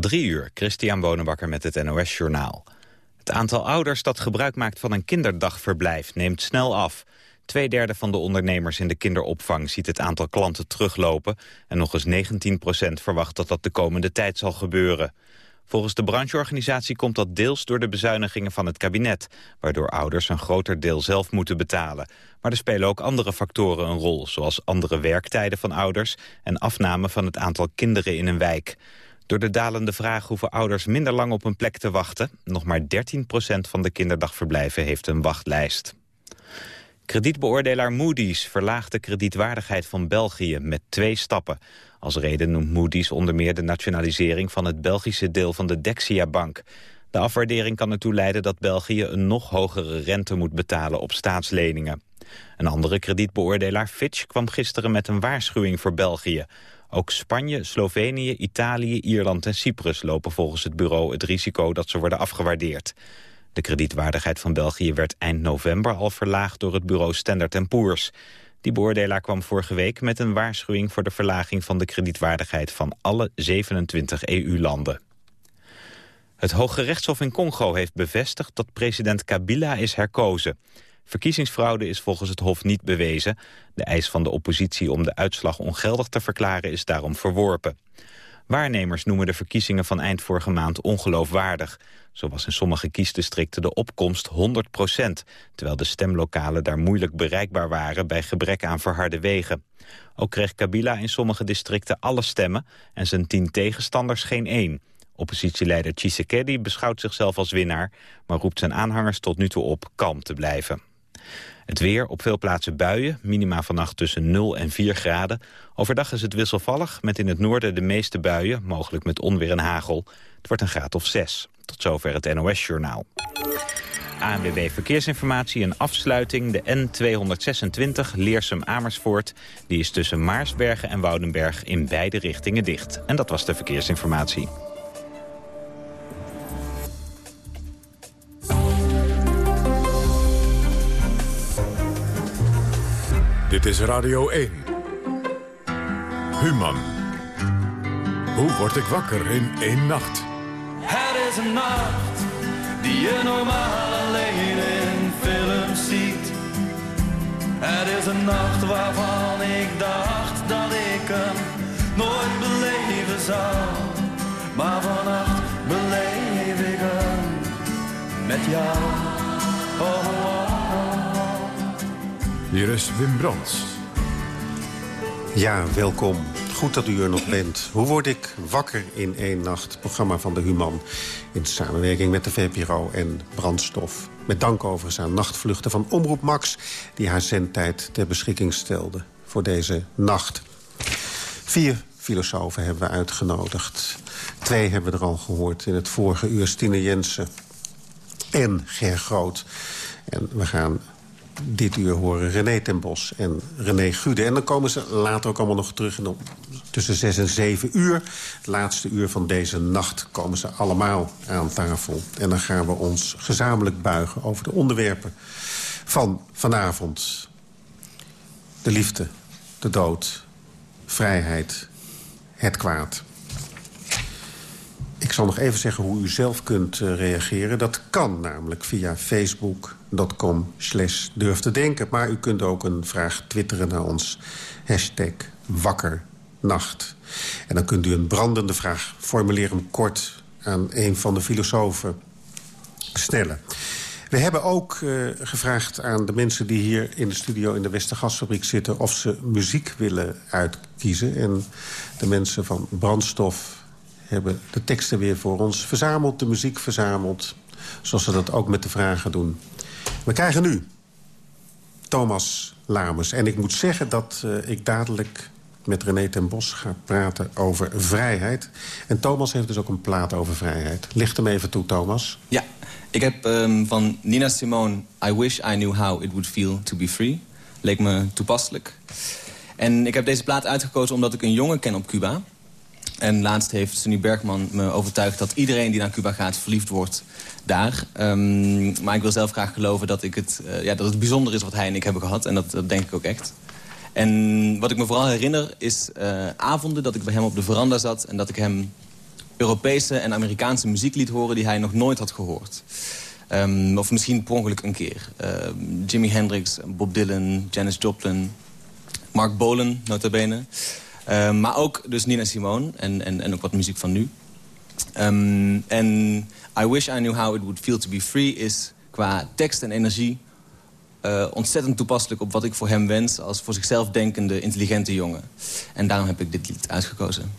Drie uur, Christian Bonenbakker met het NOS Journaal. Het aantal ouders dat gebruik maakt van een kinderdagverblijf neemt snel af. Tweederde van de ondernemers in de kinderopvang ziet het aantal klanten teruglopen... en nog eens 19 procent verwacht dat dat de komende tijd zal gebeuren. Volgens de brancheorganisatie komt dat deels door de bezuinigingen van het kabinet... waardoor ouders een groter deel zelf moeten betalen. Maar er spelen ook andere factoren een rol... zoals andere werktijden van ouders... en afname van het aantal kinderen in een wijk. Door de dalende vraag hoeven ouders minder lang op een plek te wachten. Nog maar 13% van de kinderdagverblijven heeft een wachtlijst. Kredietbeoordelaar Moody's verlaagt de kredietwaardigheid van België met twee stappen. Als reden noemt Moody's onder meer de nationalisering van het Belgische deel van de Dexia-bank. De afwaardering kan ertoe leiden dat België een nog hogere rente moet betalen op staatsleningen. Een andere kredietbeoordelaar Fitch kwam gisteren met een waarschuwing voor België. Ook Spanje, Slovenië, Italië, Ierland en Cyprus lopen volgens het bureau het risico dat ze worden afgewaardeerd. De kredietwaardigheid van België werd eind november al verlaagd door het bureau Standard Poor's. Die beoordelaar kwam vorige week met een waarschuwing voor de verlaging van de kredietwaardigheid van alle 27 EU-landen. Het Hoge Rechtshof in Congo heeft bevestigd dat president Kabila is herkozen. Verkiezingsfraude is volgens het Hof niet bewezen. De eis van de oppositie om de uitslag ongeldig te verklaren is daarom verworpen. Waarnemers noemen de verkiezingen van eind vorige maand ongeloofwaardig. Zo was in sommige kiesdistricten de opkomst 100% terwijl de stemlokalen daar moeilijk bereikbaar waren bij gebrek aan verharde wegen. Ook kreeg Kabila in sommige districten alle stemmen en zijn tien tegenstanders geen één. Oppositieleider Tshisekedi beschouwt zichzelf als winnaar... maar roept zijn aanhangers tot nu toe op kalm te blijven. Het weer, op veel plaatsen buien, minima vannacht tussen 0 en 4 graden. Overdag is het wisselvallig, met in het noorden de meeste buien, mogelijk met onweer en hagel. Het wordt een graad of 6. Tot zover het NOS-journaal. ANWB Verkeersinformatie, een afsluiting, de N226 Leersum-Amersfoort. Die is tussen Maarsbergen en Woudenberg in beide richtingen dicht. En dat was de verkeersinformatie. Dit is Radio 1. Human. Hoe word ik wakker in één nacht? Het is een nacht die je normaal alleen in films ziet. Het is een nacht waarvan ik dacht dat ik hem nooit beleven zou. Maar vannacht beleef ik hem met jou. Oh, oh. Hier is Wim Brands. Ja, welkom. Goed dat u er nog bent. Hoe word ik wakker in één nacht? Programma van de Human. In samenwerking met de VPRO en Brandstof. Met dank overigens aan nachtvluchten van Omroep Max... die haar zendtijd ter beschikking stelde voor deze nacht. Vier filosofen hebben we uitgenodigd. Twee hebben we er al gehoord in het vorige uur. Stine Jensen en Ger Groot. En we gaan dit uur horen René ten Bos en René Gude. En dan komen ze later ook allemaal nog terug. En tussen zes en zeven uur, het laatste uur van deze nacht... komen ze allemaal aan tafel. En dan gaan we ons gezamenlijk buigen over de onderwerpen van vanavond. De liefde, de dood, vrijheid, het kwaad. Zal nog even zeggen hoe u zelf kunt uh, reageren. Dat kan namelijk via facebook.com slash durf te denken. Maar u kunt ook een vraag twitteren naar ons. Hashtag wakkernacht. En dan kunt u een brandende vraag, formuleer hem kort... aan een van de filosofen stellen. We hebben ook uh, gevraagd aan de mensen die hier in de studio... in de Westergasfabriek zitten... of ze muziek willen uitkiezen. En de mensen van Brandstof hebben de teksten weer voor ons verzameld, de muziek verzameld. Zoals ze dat ook met de vragen doen. We krijgen nu Thomas Lamers. En ik moet zeggen dat uh, ik dadelijk met René ten Bos ga praten over vrijheid. En Thomas heeft dus ook een plaat over vrijheid. Licht hem even toe, Thomas. Ja, ik heb um, van Nina Simone... I wish I knew how it would feel to be free. Leek me toepasselijk. En ik heb deze plaat uitgekozen omdat ik een jongen ken op Cuba... En laatst heeft Sunny Bergman me overtuigd dat iedereen die naar Cuba gaat verliefd wordt daar. Um, maar ik wil zelf graag geloven dat, ik het, uh, ja, dat het bijzonder is wat hij en ik hebben gehad. En dat, denk ik ook echt. En wat ik me vooral herinner is uh, avonden dat ik bij hem op de veranda zat... en dat ik hem Europese en Amerikaanse muziek liet horen... die hij nog nooit had gehoord. Um, of misschien per ongeluk een keer. Uh, Jimi Hendrix, Bob Dylan, Janis Joplin, Mark Bolan, nota bene. Uh, maar ook dus Nina Simone en, en, en ook wat muziek van nu. Um, en I Wish I Knew How It Would Feel To Be Free is qua tekst en energie... Uh, ontzettend toepasselijk op wat ik voor hem wens... als voor zichzelf denkende, intelligente jongen. En daarom heb ik dit lied uitgekozen.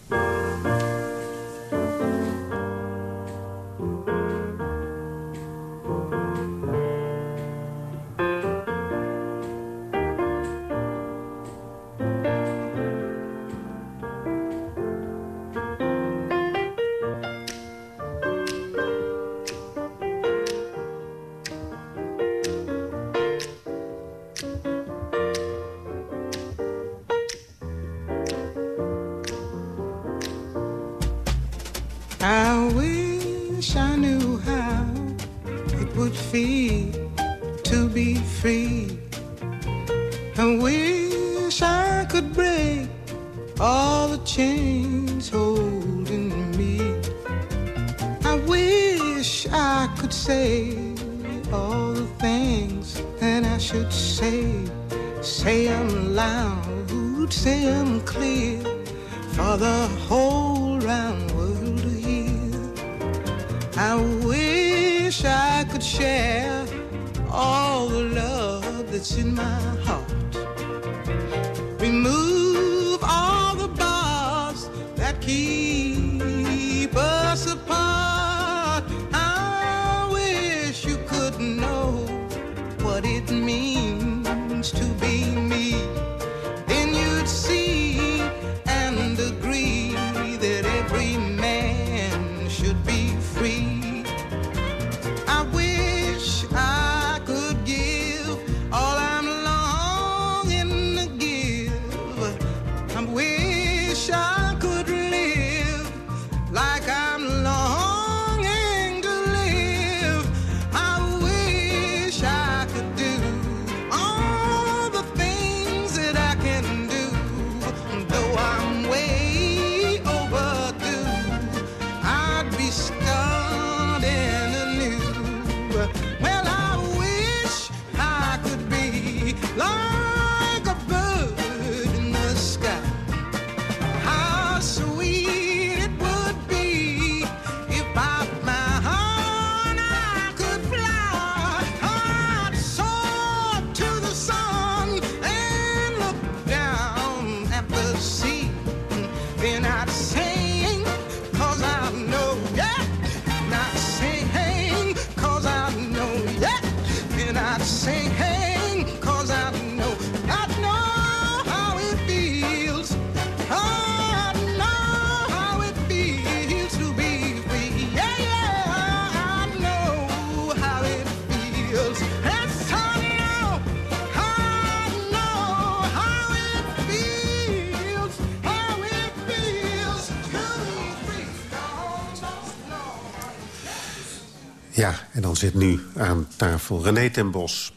Zit nu aan tafel René ten Bos.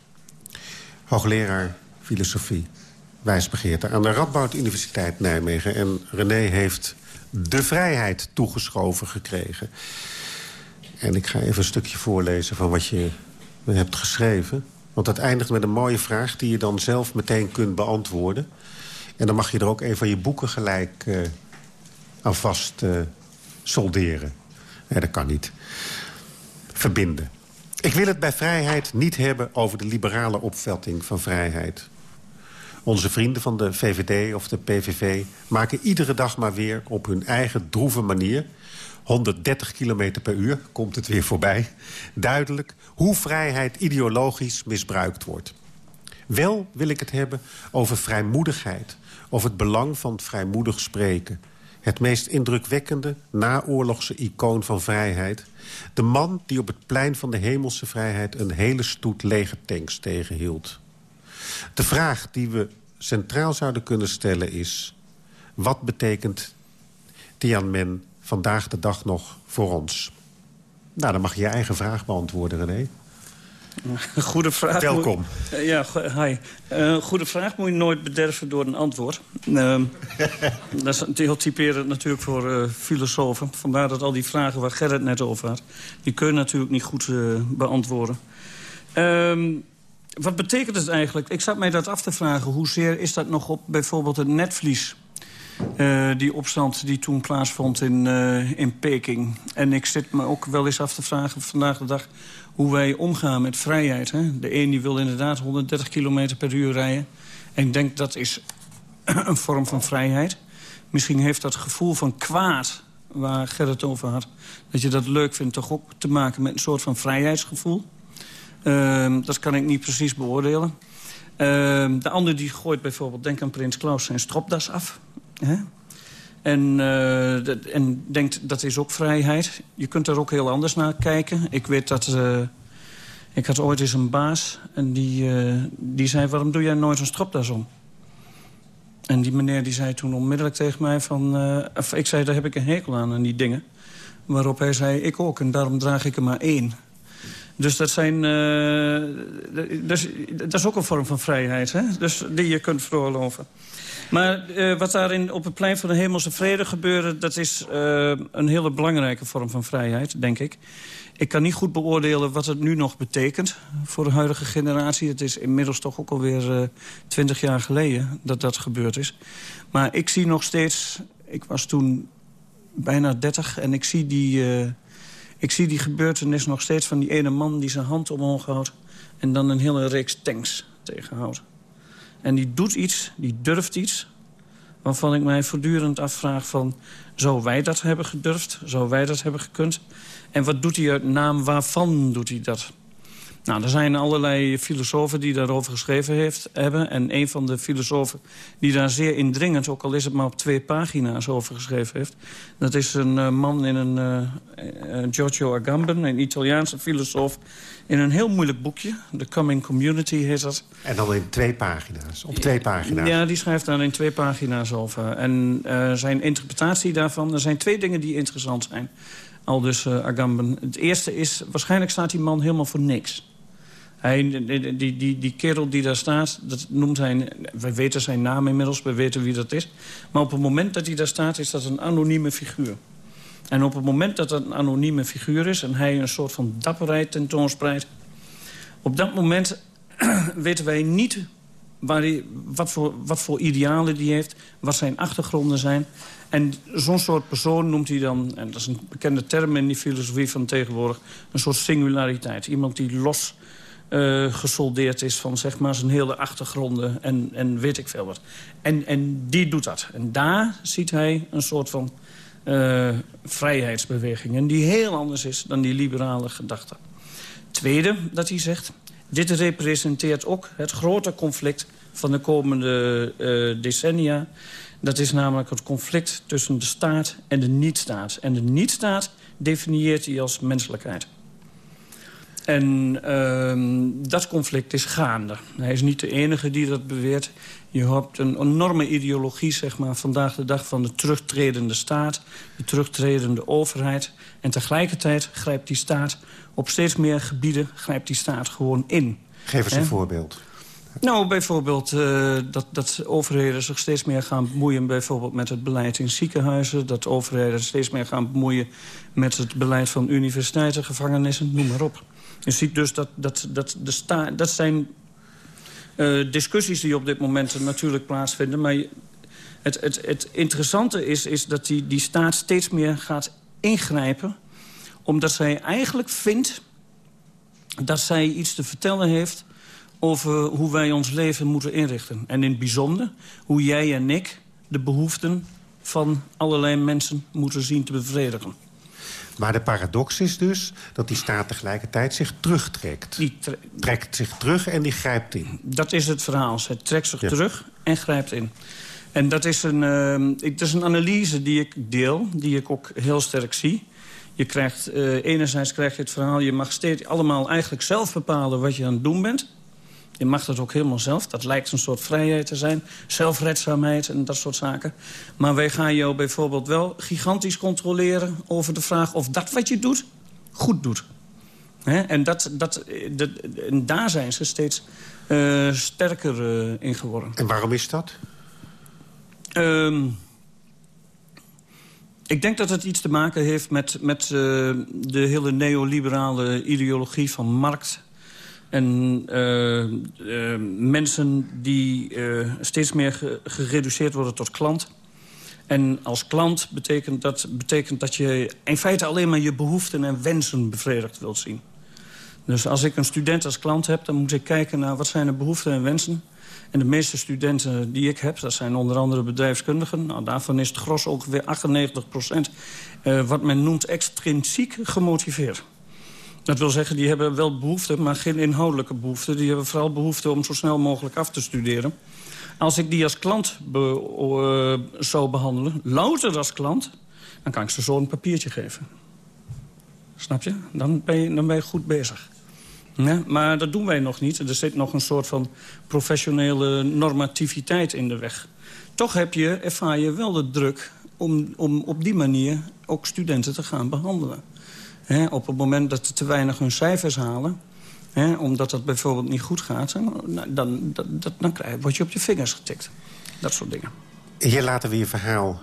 Hoogleraar filosofie, wijsbegeerte aan de Radboud Universiteit Nijmegen. En René heeft de vrijheid toegeschoven gekregen. En ik ga even een stukje voorlezen van wat je hebt geschreven. Want het eindigt met een mooie vraag die je dan zelf meteen kunt beantwoorden. En dan mag je er ook een van je boeken gelijk uh, aan vast uh, solderen. Nee, dat kan niet. Verbinden. Ik wil het bij vrijheid niet hebben over de liberale opvatting van vrijheid. Onze vrienden van de VVD of de PVV maken iedere dag maar weer op hun eigen droeve manier... 130 km per uur, komt het weer voorbij... duidelijk hoe vrijheid ideologisch misbruikt wordt. Wel wil ik het hebben over vrijmoedigheid... over het belang van vrijmoedig spreken het meest indrukwekkende naoorlogse icoon van vrijheid. De man die op het plein van de hemelse vrijheid... een hele stoet legertanks tegenhield. De vraag die we centraal zouden kunnen stellen is... wat betekent Tianmen vandaag de dag nog voor ons? Nou, dan mag je je eigen vraag beantwoorden, René. Goede vraag. Welkom. Moet, ja, hi. Uh, goede vraag moet je nooit bederven door een antwoord. Uh, dat is heel typerend natuurlijk voor uh, filosofen. Vandaar dat al die vragen waar Gerrit net over had... die kun je natuurlijk niet goed beantwoorden. Ehm, wat betekent het eigenlijk? Ik zat mij dat af te vragen. Hoezeer is dat nog op bijvoorbeeld het netvlies? Uh, die opstand die toen plaatsvond in, uh, in Peking. En ik zit me ook wel eens af te vragen vandaag de dag... hoe wij omgaan met vrijheid. Hè? De een die wil inderdaad 130 km per uur rijden. En ik denk dat is een vorm van vrijheid. Misschien heeft dat gevoel van kwaad waar Gerrit over had... dat je dat leuk vindt, toch ook te maken met een soort van vrijheidsgevoel. Uh, dat kan ik niet precies beoordelen. de ander die gooit bijvoorbeeld, denk aan Prins Klaus, zijn stropdas af. Hè? En, uh, en denkt, dat is ook vrijheid. Je kunt er ook heel anders naar kijken. Ik weet dat... Uh, ik had ooit eens een baas en die, uh, die zei... waarom doe jij nooit een stropdas om? En die meneer die zei toen onmiddellijk tegen mij van... Ik zei, daar heb ik een hekel aan, aan die dingen. Waarop hij zei, ik ook, en daarom draag ik er maar één. Dus dat, zijn, dus, dat is ook een vorm van vrijheid, hè? Dus die je kunt veroorloven. Maar uh, wat daar in, op het plein van de hemelse vrede gebeurde... dat is uh, een hele belangrijke vorm van vrijheid, denk ik. Ik kan niet goed beoordelen wat het nu nog betekent voor de huidige generatie. Het is inmiddels toch ook alweer uh, twintig jaar geleden dat dat gebeurd is. Maar ik zie nog steeds... Ik was toen bijna dertig en ik zie die... ik zie die gebeurtenis nog steeds van die ene man die zijn hand omhoog houdt... en dan een hele reeks tanks tegenhoudt. En die doet iets, die durft iets... waarvan ik mij voortdurend afvraag van... zou wij dat hebben gedurfd? Zou wij dat hebben gekund? En wat doet hij uit naam waarvan doet hij dat? Nou, er zijn allerlei filosofen die daarover geschreven heeft, hebben. En een van de filosofen die daar zeer indringend... ook al is het maar op twee pagina's over geschreven heeft... dat is een uh, man in een... Uh, uh, Giorgio Agamben, een Italiaanse filosoof... in een heel moeilijk boekje. The Coming Community heet dat. En dan in twee pagina's, op twee pagina's. Ja, die schrijft daar in twee pagina's over. En zijn interpretatie daarvan... er zijn twee dingen die interessant zijn. Al dus Agamben. Het eerste is, waarschijnlijk staat die man helemaal voor niks... Die, die, die kerel die daar staat, dat noemt hij... We weten zijn naam inmiddels, we weten wie dat is. Maar op het moment dat hij daar staat, is dat een anonieme figuur. En op het moment dat dat een anonieme figuur is... en hij een soort van dapperheid tentoonspreidt... op dat moment weten wij niet waar hij, wat, voor, wat voor idealen die heeft... wat zijn achtergronden zijn. En zo'n soort persoon noemt hij dan... en dat is een bekende term in die filosofie van tegenwoordig... een soort singulariteit. Iemand die los uh, gesoldeerd is van zeg maar, zijn hele achtergronden en, en weet ik veel wat. En, en die doet dat. En daar ziet hij een soort van uh, vrijheidsbeweging. Die heel anders is dan die liberale gedachte. Tweede dat hij zegt... dit representeert ook het grote conflict van de komende uh, decennia. Dat is namelijk het conflict tussen de staat en de niet-staat. En de niet-staat definieert hij als menselijkheid. En uh, dat conflict is gaande. Hij is niet de enige die dat beweert. Je hebt een enorme ideologie zeg maar, vandaag de dag van de terugtredende staat... de terugtredende overheid. En tegelijkertijd grijpt die staat op steeds meer gebieden grijpt die staat gewoon in. Geef eens een voorbeeld. Nou, bijvoorbeeld uh, dat, dat overheden zich steeds meer gaan bemoeien... bijvoorbeeld met het beleid in ziekenhuizen. Dat overheden steeds meer gaan bemoeien met het beleid van universiteiten, gevangenissen, noem maar op. Je ziet dus dat, dat, dat, de sta dat zijn uh, discussies die op dit moment natuurlijk plaatsvinden. Maar het, het, het interessante is, is dat die, die staat steeds meer gaat ingrijpen... omdat zij eigenlijk vindt dat zij iets te vertellen heeft... over hoe wij ons leven moeten inrichten. En in het bijzonder hoe jij en ik de behoeften van allerlei mensen moeten zien te bevredigen. Maar de paradox is dus dat die staat tegelijkertijd zich terugtrekt. Die trekt zich terug en die grijpt in. Dat is het verhaal. Zij trekt zich terug en grijpt in. En dat is, een, uh, dat is een analyse die ik deel, die ik ook heel sterk zie. Je krijgt, uh, enerzijds krijg je het verhaal... je mag steeds allemaal eigenlijk zelf bepalen wat je aan het doen bent. Je mag dat ook helemaal zelf. Dat lijkt een soort vrijheid te zijn. Zelfredzaamheid en dat soort zaken. Maar wij gaan jou bijvoorbeeld wel gigantisch controleren... over de vraag of dat wat je doet, goed doet. En, dat, dat, dat, en daar zijn ze steeds uh, sterker uh, in geworden. En waarom is dat? Um, ik denk dat het iets te maken heeft met, met uh, de hele neoliberale ideologie van markt... En mensen die steeds meer gereduceerd worden tot klant... En als klant betekent dat, betekent dat je in feite alleen maar je behoeften en wensen bevredigd wilt zien. Dus als ik een student als klant heb, dan moet ik kijken naar wat zijn de behoeften en wensen. En de meeste studenten die ik heb, dat zijn onder andere bedrijfskundigen. Nou, daarvan is het gros ongeveer 98 procent wat men noemt extrinsiek gemotiveerd. Dat wil zeggen, die hebben wel behoeften, maar geen inhoudelijke behoeften. Die hebben vooral behoefte om zo snel mogelijk af te studeren. Als ik die als klant be, uh, zou behandelen, louter als klant... dan kan ik ze zo een papiertje geven. Snap je? Dan ben je, dan ben je goed bezig. Ja, maar dat doen wij nog niet. Er zit nog een soort van professionele normativiteit in de weg. Toch heb je, ervaar je wel de druk om, om op die manier ook studenten te gaan behandelen. Op het moment dat ze te weinig hun cijfers halen... omdat dat bijvoorbeeld niet goed gaat, dan, dan, dan, dan krijg, word je op je vingers getikt. Dat soort dingen. Hier laten we je verhaal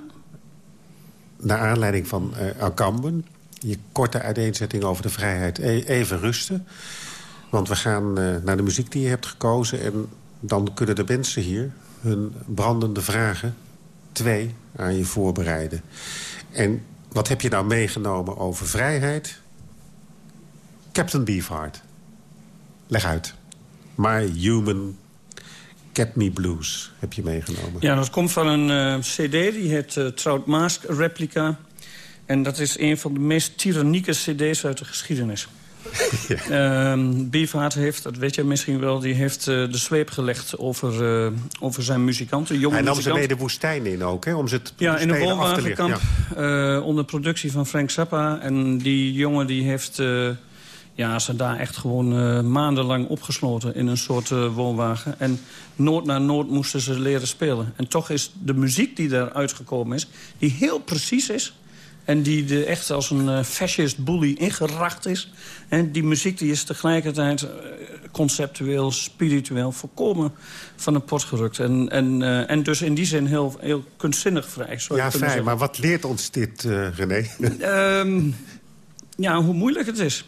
naar aanleiding van uh. Je korte uiteenzetting over de vrijheid e-, even rusten. Want we gaan uh, naar de muziek die je hebt gekozen... en dan kunnen de mensen hier hun brandende vragen... twee aan je voorbereiden. En wat heb je nou meegenomen over vrijheid? Captain Beefheart. Leg uit. My Human Get Me Blues heb je meegenomen. Ja, dat komt van een uh, cd, die heet uh, Trout Mask Replica. En dat is een van de meest tyrannieke cd's uit de geschiedenis. ja. um, heeft, dat weet je misschien wel... die heeft uh, de zweep gelegd over, uh, over zijn muzikanten. Jonge Hij nam ze mee de woestijn in ook, hè? Om ze het ja, in een wolwagenkamp. Ja. Uh, onder productie van Frank Zappa. En die jongen die heeft... ja, ze daar echt gewoon maandenlang opgesloten in een soort woonwagen. En noord na noord moesten ze leren spelen. En toch is de muziek die daar uitgekomen is... die heel precies is en die de, echt als een uh, fascist bully ingeracht is. En die muziek die is tegelijkertijd uh, conceptueel, spiritueel... volkomen van de pot gerukt. En, en, uh, en dus in die zin heel, heel kunstzinnig vrij. Ja, vrij. Maar wat leert ons dit, René? um, ja, hoe moeilijk het is.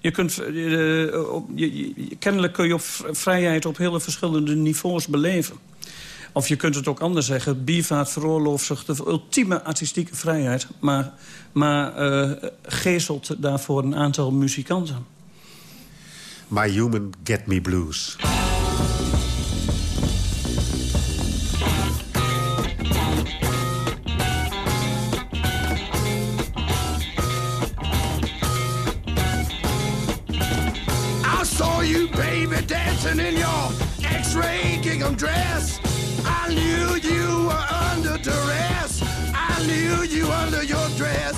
Je kunt, je, je, kennelijk kun je op vrijheid op hele verschillende niveaus beleven. Of je kunt het ook anders zeggen. Biervaart veroorlooft zich de ultieme artistieke vrijheid... maar, maar uh, geestelt daarvoor een aantal muzikanten. My Human Get Me Blues. I saw you baby dancing in your x-ray gingham dress knew you were under duress. I knew you under your dress.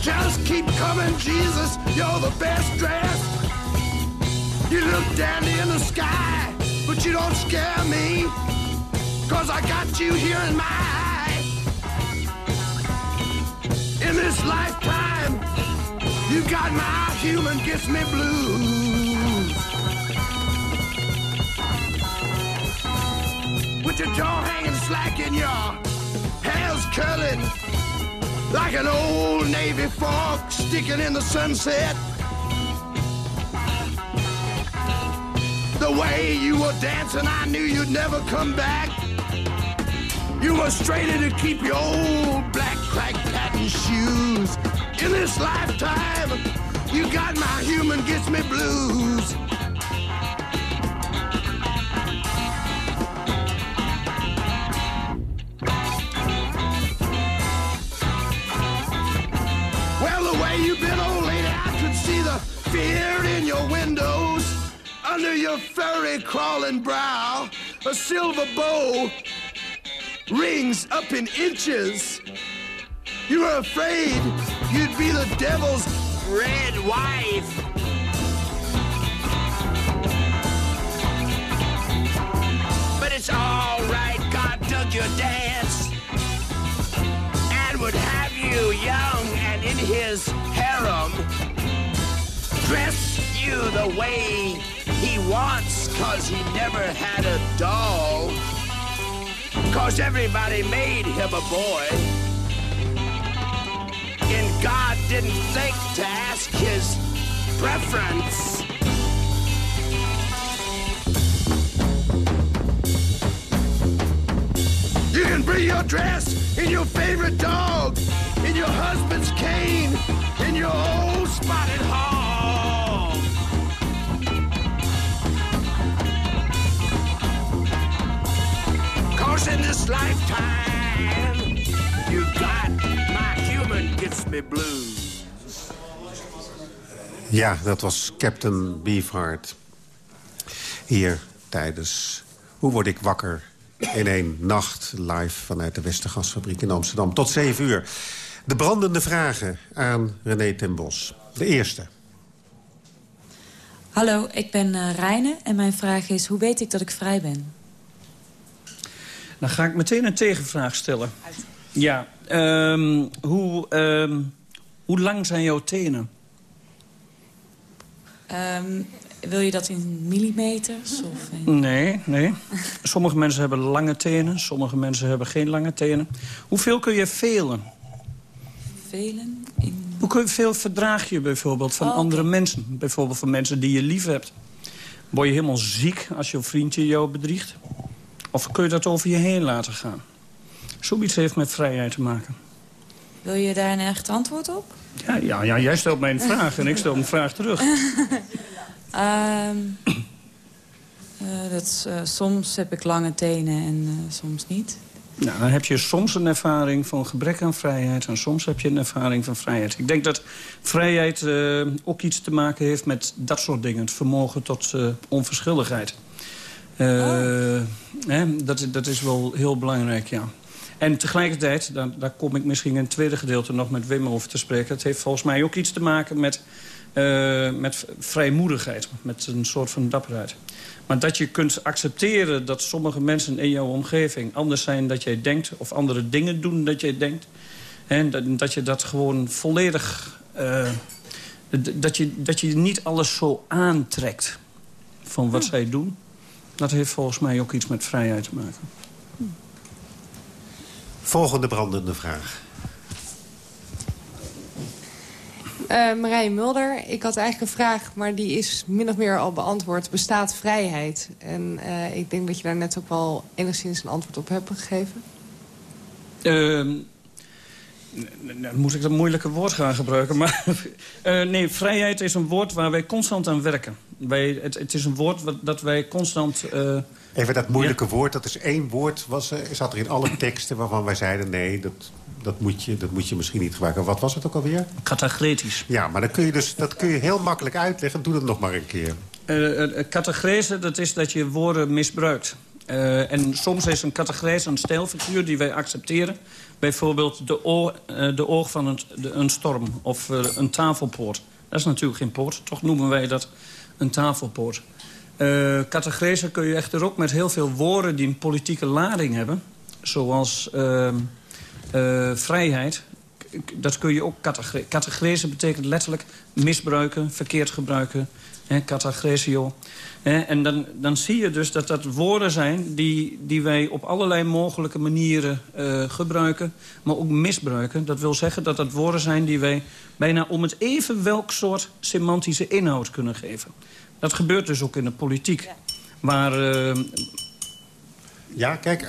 Just keep coming, Jesus. You're the best dress. You look dandy in the sky, but you don't scare me. Cause I got you here in my eye. In this lifetime, you got my human gets me blues. With your jaw hanging slack and your hair's curling like an old navy fork sticking in the sunset. The way you were dancing, I knew you'd never come back. You were straighter to keep your old black crack patent shoes. In this lifetime, you got my human gets me blues. Under your furry crawling brow, a silver bow rings up in inches. You were afraid you'd be the devil's red wife. But it's all right, God dug your dance and would have you young and in his harem dress you the way he wants cause he never had a doll cause everybody made him a boy. And God didn't think to ask his preference. You can bring your dress in your favorite dog, in your husband's cane, in your old spotted hog. In this lifetime, you got my human gets me blues. Ja, dat was Captain Beefheart. Hier tijdens Hoe word ik wakker in één nacht live vanuit de Westergasfabriek in Amsterdam. Tot zeven uur. De brandende vragen aan René ten Bos. De eerste. Hallo, ik ben uh, Reine en mijn vraag is... hoe weet ik dat ik vrij ben? Dan ga ik meteen een tegenvraag stellen. Ja, um, hoe, um, hoe lang zijn jouw tenen? Um, wil je dat in millimeters? Of in... Nee, nee. Sommige mensen hebben lange tenen, sommige mensen hebben geen lange tenen. Hoeveel kun je velen? Velen? In... Hoeveel verdraag je bijvoorbeeld van oh, andere mensen? Bijvoorbeeld van mensen die je lief hebt. Word je helemaal ziek als je vriendje jou bedriegt? Of kun je dat over je heen laten gaan? Zoiets heeft met vrijheid te maken. Wil je daar een echt antwoord op? Ja, ja, ja jij stelt mij een vraag en ik stel een vraag terug. Um, uh, dat, uh, soms heb ik lange tenen en uh, soms niet. Nou, dan heb je soms een ervaring van gebrek aan vrijheid... en soms heb je een ervaring van vrijheid. Ik denk dat vrijheid ook iets te maken heeft met dat soort dingen. Het vermogen tot onverschilligheid. Oh. Hè, dat, dat is wel heel belangrijk, ja. En tegelijkertijd, daar, daar kom ik misschien in het tweede gedeelte nog met Wim over te spreken... het heeft volgens mij ook iets te maken met uh, met vrijmoedigheid, met een soort van dapperheid. Maar dat je kunt accepteren dat sommige mensen in jouw omgeving... anders zijn dan jij denkt, of andere dingen doen dat jij denkt... en dat, dat je dat gewoon volledig... Uh, dat, je, dat je niet alles zo aantrekt van wat hm. zij doen... dat heeft volgens mij ook iets met vrijheid te maken. Volgende brandende vraag. Uh, Marije Mulder, ik had eigenlijk een vraag, maar die is min of meer al beantwoord. Bestaat vrijheid? En uh, ik denk dat je daar net ook wel enigszins een antwoord op hebt gegeven. Uh, moet ik dat moeilijke woord gaan gebruiken. Maar uh, nee, vrijheid is een woord waar wij constant aan werken. Wij, het, het is een woord wat, dat wij constant... Uh, Even dat moeilijke woord, dat is één woord. Was, zat er in alle teksten waarvan wij zeiden... nee, dat, dat moet, je, dat moet je misschien niet gebruiken. Wat was het ook alweer? Catagretisch. Ja, maar dan kun je dus, dat kun je heel makkelijk uitleggen. Doe dat nog maar een keer. Uh, dat is dat je woorden misbruikt. Uh, en soms is een categrese een stijlfiguur die wij accepteren. Bijvoorbeeld de, oor, uh, de oog van een, de, een storm of uh, een tafelpoort. Dat is natuurlijk geen poort, toch noemen wij dat een tafelpoort. Uh, kun je echter ook met heel veel woorden die een politieke lading hebben. Zoals ehm, vrijheid, dat kun je ook categoriseren. betekent letterlijk misbruiken, verkeerd gebruiken. Catagresio. En dan, dan zie je dus dat dat woorden zijn die, die wij op allerlei mogelijke manieren uh, gebruiken. Maar ook misbruiken. Dat wil zeggen dat dat woorden zijn die wij bijna om het even welk soort semantische inhoud kunnen geven. Dat gebeurt dus ook in de politiek. Waar, uh, ja, kijk,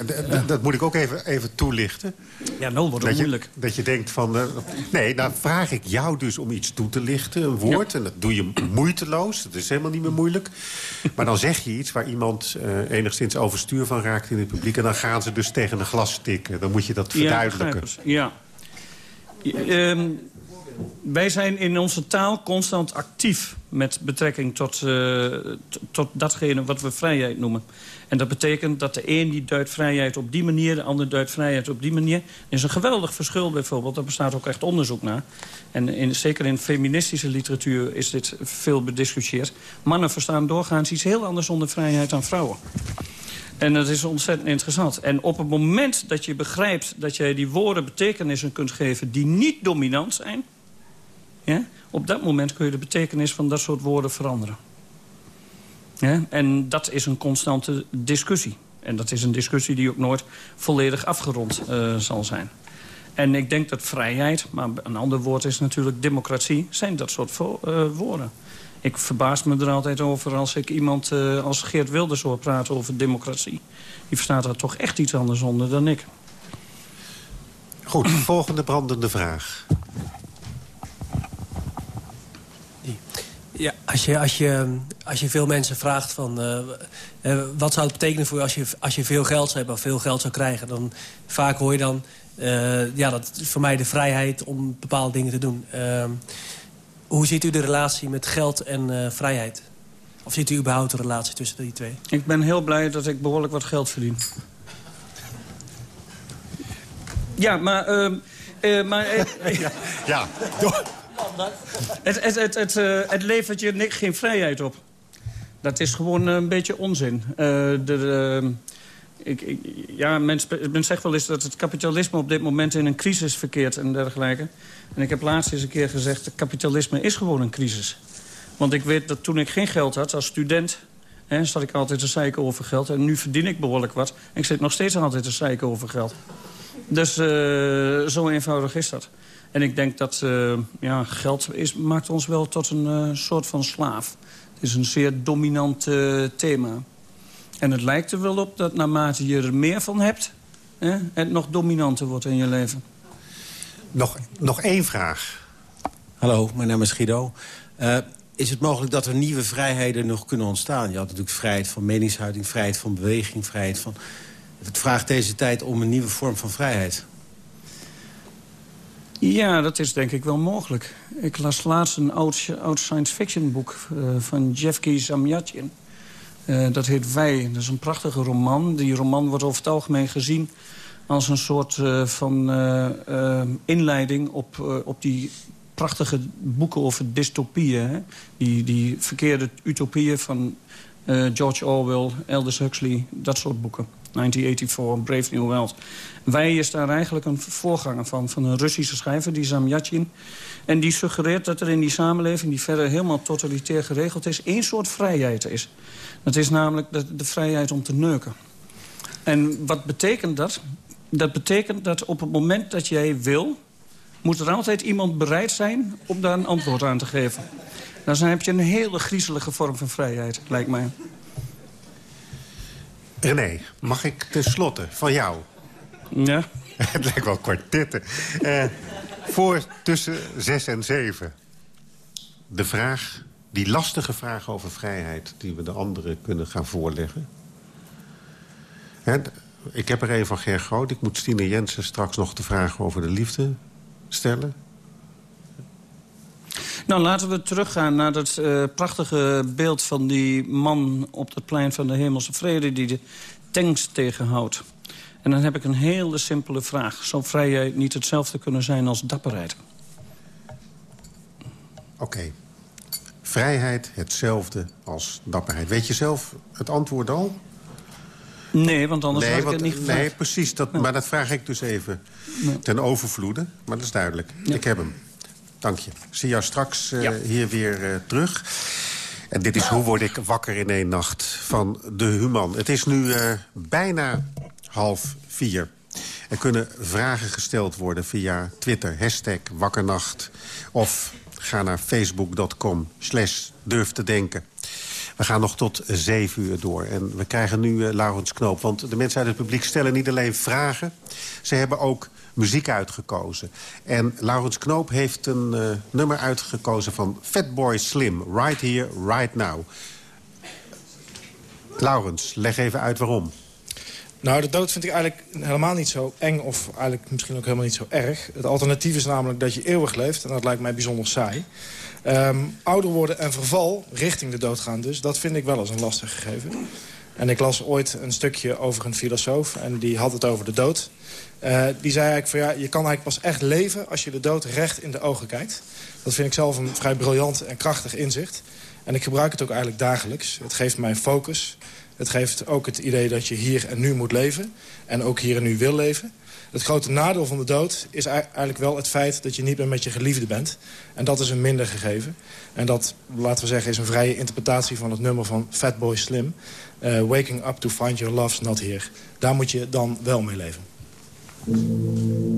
dat moet ik ook even, even toelichten. Ja, nou wordt het moeilijk. Dat je denkt van... Uh, nee, dan vraag ik jou dus om iets toe te lichten, een woord. En dat doe je moeiteloos, dat is helemaal niet meer moeilijk. Maar dan zeg je iets waar iemand uh, enigszins overstuur van raakt in het publiek... en dan gaan ze dus tegen een glas stikken. Dan moet je dat verduidelijken. Ja, ja. Um, wij zijn in onze taal constant actief met betrekking tot, uh, tot datgene wat we vrijheid noemen. En dat betekent dat de een die duidt vrijheid op die manier... de ander duidt vrijheid op die manier. Er is een geweldig verschil bijvoorbeeld. Daar bestaat ook echt onderzoek naar. En in, zeker in feministische literatuur is dit veel bediscussieerd. Mannen verstaan doorgaans iets heel anders onder vrijheid dan vrouwen. En dat is ontzettend interessant. En op het moment dat je begrijpt dat jij die woorden betekenissen kunt geven... die niet dominant zijn Ja? Op dat moment kun je de betekenis van dat soort woorden veranderen. Ja? En dat is een constante discussie. En dat is een discussie die ook nooit volledig afgerond uh, zal zijn. En ik denk dat vrijheid, maar een ander woord is natuurlijk democratie... zijn dat soort uh, woorden. Ik verbaas me er altijd over als ik iemand uh, als Geert Wilders hoor praten over democratie. Die verstaat er toch echt iets anders onder dan ik. Goed, volgende brandende vraag. Ja, als je, als je, als je veel mensen vraagt van... Uh, uh, wat zou het betekenen voor je als je, als je veel geld zou hebben... of veel geld zou krijgen, dan vaak hoor je dan... Uh, ja, dat is voor mij de vrijheid om bepaalde dingen te doen. Ehm, hoe ziet u de relatie met geld en vrijheid? Of ziet u überhaupt een relatie tussen die twee? Ik ben heel blij dat ik behoorlijk wat geld verdien. Ja, maar... Ehm, maar ja, ja. Het, het, het, het, het levert je geen vrijheid op. Dat is gewoon een beetje onzin. Uh, de, ik, ik, ja, men, men, zegt wel eens dat het kapitalisme op dit moment in een crisis verkeert en dergelijke. En ik heb laatst eens een keer gezegd, het kapitalisme is gewoon een crisis. Want ik weet dat toen ik geen geld had als student... Hè, zat ik altijd te zeiken over geld. En nu verdien ik behoorlijk wat. En ik zit nog steeds altijd te zeiken over geld. Dus zo eenvoudig is dat. En ik denk dat uh, ja, geld is, maakt ons wel tot een uh, soort van slaaf. Het is een zeer dominant uh, thema. En het lijkt er wel op dat naarmate je er meer van hebt... Hè, het nog dominanter wordt in je leven. Nog, nog één vraag. Hallo, mijn naam is Guido. is het mogelijk dat er nieuwe vrijheden nog kunnen ontstaan? Je had natuurlijk vrijheid van meningsuiting, vrijheid van beweging, vrijheid van... Het vraagt deze tijd om een nieuwe vorm van vrijheid. Ja, dat is denk ik wel mogelijk. Ik las laatst een oud, oud science fiction boek uh, van Jeffkey Zamyatin. Uh, dat heet Wij. Dat is een prachtige roman. Die roman wordt over het algemeen gezien als een soort uh, van inleiding op, op die prachtige boeken over dystopieën. Die, die verkeerde utopieën van George Orwell, Aldous Huxley, dat soort boeken. 1984, Brave New World. Wij is daar eigenlijk een voorganger van, van een Russische schrijver, die Zamyatin. En die suggereert dat er in die samenleving, die verder helemaal totalitair geregeld is... één soort vrijheid is. Dat is namelijk de, de vrijheid om te neuken. En wat betekent dat? Dat betekent dat op het moment dat jij wil... moet er altijd iemand bereid zijn om daar een antwoord aan te geven. Dan heb je een hele griezelige vorm van vrijheid, lijkt mij. René, mag ik tenslotte van jou? Ja. Het lijkt wel kwartetten. Uh, voor tussen zes en zeven. De vraag, die lastige vraag over vrijheid... die we de anderen kunnen gaan voorleggen. Hè, ik heb er een van Ger Groot. Ik moet Stine Jensen straks nog de vraag over de liefde stellen. Nou, laten we teruggaan naar dat uh, prachtige beeld van die man op het plein van de hemelse vrede... die de tanks tegenhoudt. En dan heb ik een hele simpele vraag. Zou vrijheid niet hetzelfde kunnen zijn als dapperheid? Oké. Vrijheid hetzelfde als dapperheid. Weet je zelf het antwoord al? Nee, want anders nee, had ik het niet gevraagd. Nee, precies. Dat, Maar dat vraag ik dus even ten overvloede. Maar dat is duidelijk. Ik heb hem. Dank je. Zie jou straks uh, hier weer uh, terug. En dit is Hoe word ik wakker in één nacht van de Human. Het is nu uh, bijna half vier. Er kunnen vragen gesteld worden via Twitter, hashtag wakkernacht... of ga naar facebook.com slash durf te denken. We gaan nog tot zeven uur door. En we krijgen nu uh, Laurens Knoop. Want de mensen uit het publiek stellen niet alleen vragen... ze hebben ook muziek uitgekozen. En Laurens Knoop heeft een uh, nummer uitgekozen van Fatboy Slim. Right Here, Right Now. Laurens, leg even uit waarom. Nou, de dood vind ik eigenlijk helemaal niet zo eng... of eigenlijk misschien ook helemaal niet zo erg. Het alternatief is namelijk dat je eeuwig leeft... en dat lijkt mij bijzonder saai. Um, ouder worden en verval, richting de dood gaan dus... dat vind ik wel eens een lastig gegeven. En ik las ooit een stukje over een filosoof... en die had het over de dood. Uh, die zei eigenlijk van ja, je kan eigenlijk pas echt leven... als je de dood recht in de ogen kijkt. Dat vind ik zelf een vrij briljant en krachtig inzicht. En ik gebruik het ook eigenlijk dagelijks. Het geeft mij focus. Het geeft ook het idee dat je hier en nu moet leven. En ook hier en nu wil leven. Het grote nadeel van de dood is eigenlijk wel het feit... dat je niet meer met je geliefde bent. En dat is een minder gegeven. En dat, laten we zeggen, is een vrije interpretatie van het nummer van Fatboy Slim. Uh, waking up to find your love's not here. Daar moet je dan wel mee leven. Thank you.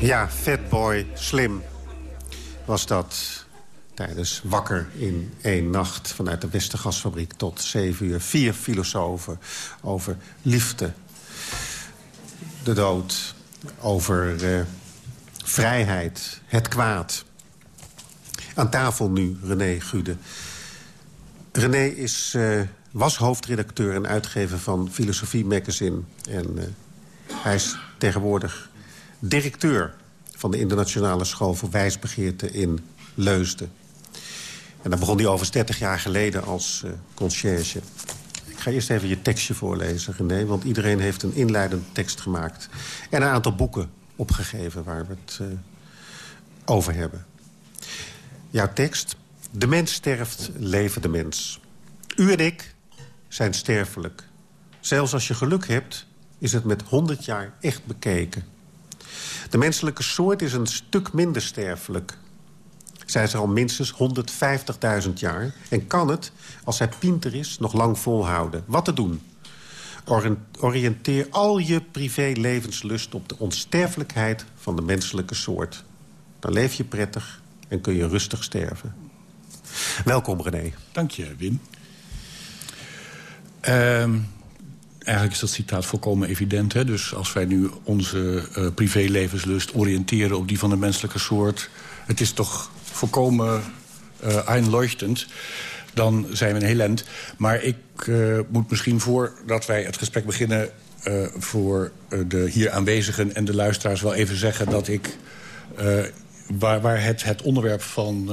Ja, Fatboy Slim was dat tijdens Wakker in één nacht... vanuit de Westergasfabriek tot zeven uur. Vier filosofen over liefde, de dood, over uh, vrijheid, het kwaad. Aan tafel nu René Gude. René is, uh, was hoofdredacteur en uitgever van Filosofie Magazine. En uh, hij is tegenwoordig directeur van de internationale school voor wijsbegeerte in Leusden. En daar begon hij over 30 jaar geleden als uh, conciërge. Ik ga eerst even je tekstje voorlezen, René... want iedereen heeft een inleidend tekst gemaakt. En een aantal boeken opgegeven waar we het uh, over hebben. Jouw tekst. De mens sterft, leven de mens. U en ik zijn sterfelijk. Zelfs als je geluk hebt, is het met 100 jaar echt bekeken. De menselijke soort is een stuk minder sterfelijk. Zij is er al minstens 150.000 jaar en kan het, als hij pinter is, nog lang volhouden. Wat te doen? Oriënteer al je privé-levenslust op de onsterfelijkheid van de menselijke soort. Dan leef je prettig en kun je rustig sterven. Welkom, René. Dank je, Wim. Ehm, eigenlijk is dat citaat volkomen evident. Hè? Dus als wij nu onze uh, privélevenslust oriënteren op die van de menselijke soort... het is toch volkomen uh, dan zijn we een heel end. Maar ik uh, moet misschien voordat wij het gesprek beginnen... Voor de hier aanwezigen en de luisteraars wel even zeggen dat ik... Waar, waar het, het onderwerp van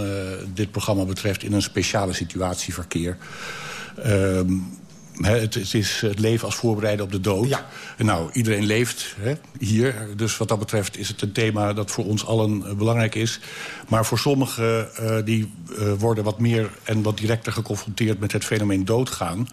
dit programma betreft... in een speciale situatie verkeer. Het, het, is het leven als voorbereiden op de dood. Ja. Nou, iedereen leeft hier. Dus wat dat betreft is het een thema dat voor ons allen uh, belangrijk is. Maar voor sommigen uh, die uh, worden wat meer en wat directer geconfronteerd... met het fenomeen doodgaan.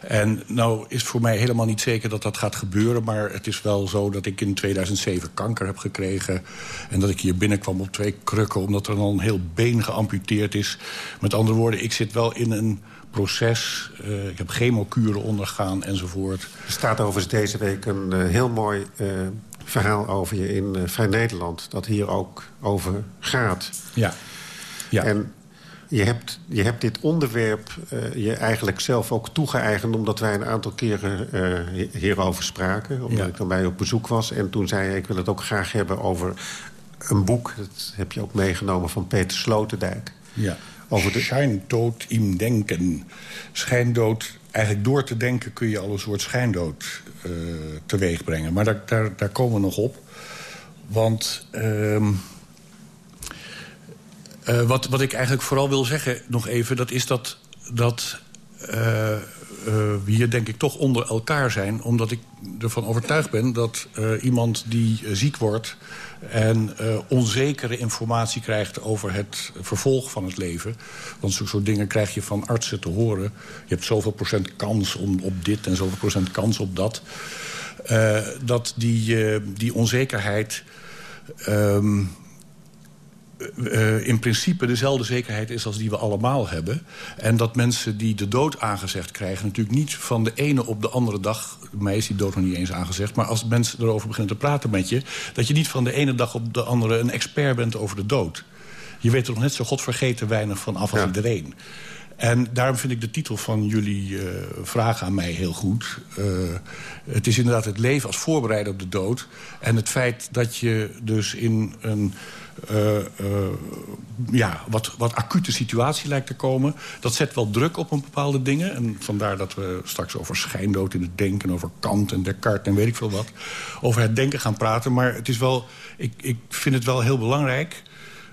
En nou is voor mij helemaal niet zeker dat dat gaat gebeuren... maar het is wel zo dat ik in 2007 kanker heb gekregen... en dat ik hier binnenkwam op twee krukken... omdat er dan een heel been geamputeerd is. Met andere woorden, ik zit wel in een proces. Uh, ik heb chemokuren ondergaan enzovoort. Er staat overigens deze week een uh, heel mooi uh, verhaal over je in Vrij Nederland... dat hier ook over gaat. Ja. ja. En je hebt, je hebt dit onderwerp je eigenlijk zelf ook toegeëigend... omdat wij een aantal keren hierover spraken. Omdat ja. ik dan bij je op bezoek was. En toen zei je, ik wil het ook graag hebben over een boek. Dat heb je ook meegenomen van Peter Sloterdijk. Ja. Over de... Schijndood im denken. Schijndood, eigenlijk door te denken kun je al een soort schijndood uh, teweeg brengen. Maar daar, daar, daar komen we nog op. Want uh, uh, wat, wat ik eigenlijk vooral wil zeggen nog even... dat is dat, dat uh, we hier denk ik toch onder elkaar zijn. Omdat ik ervan overtuigd ben dat iemand die ziek wordt en uh, onzekere informatie krijgt over het vervolg van het leven. Want zo'n soort dingen krijg je van artsen te horen. Je hebt zoveel procent kans om, op dit en zoveel procent kans op dat. Uh, dat die, uh, die onzekerheid... Um, uh, in principe dezelfde zekerheid is als die we allemaal hebben. En dat mensen die de dood aangezegd krijgen... natuurlijk niet van de ene op de andere dag... mij is die dood nog niet eens aangezegd... maar als mensen erover beginnen te praten met je... dat je niet van de ene dag op de andere een expert bent over de dood. Je weet er nog net zo godvergeten weinig van af als ja. iedereen. En daarom vind ik de titel van jullie uh, vraag aan mij heel goed. Uh, het is inderdaad het leven als voorbereider op de dood. En het feit dat je dus in een uh, ja, wat, wat acute situatie lijkt te komen. Dat zet wel druk op een bepaalde dingen. En vandaar dat we straks over schijndood in het denken... over Kant en Descartes en weet ik veel wat... over het denken gaan praten. Maar het is wel, ik, ik vind het wel heel belangrijk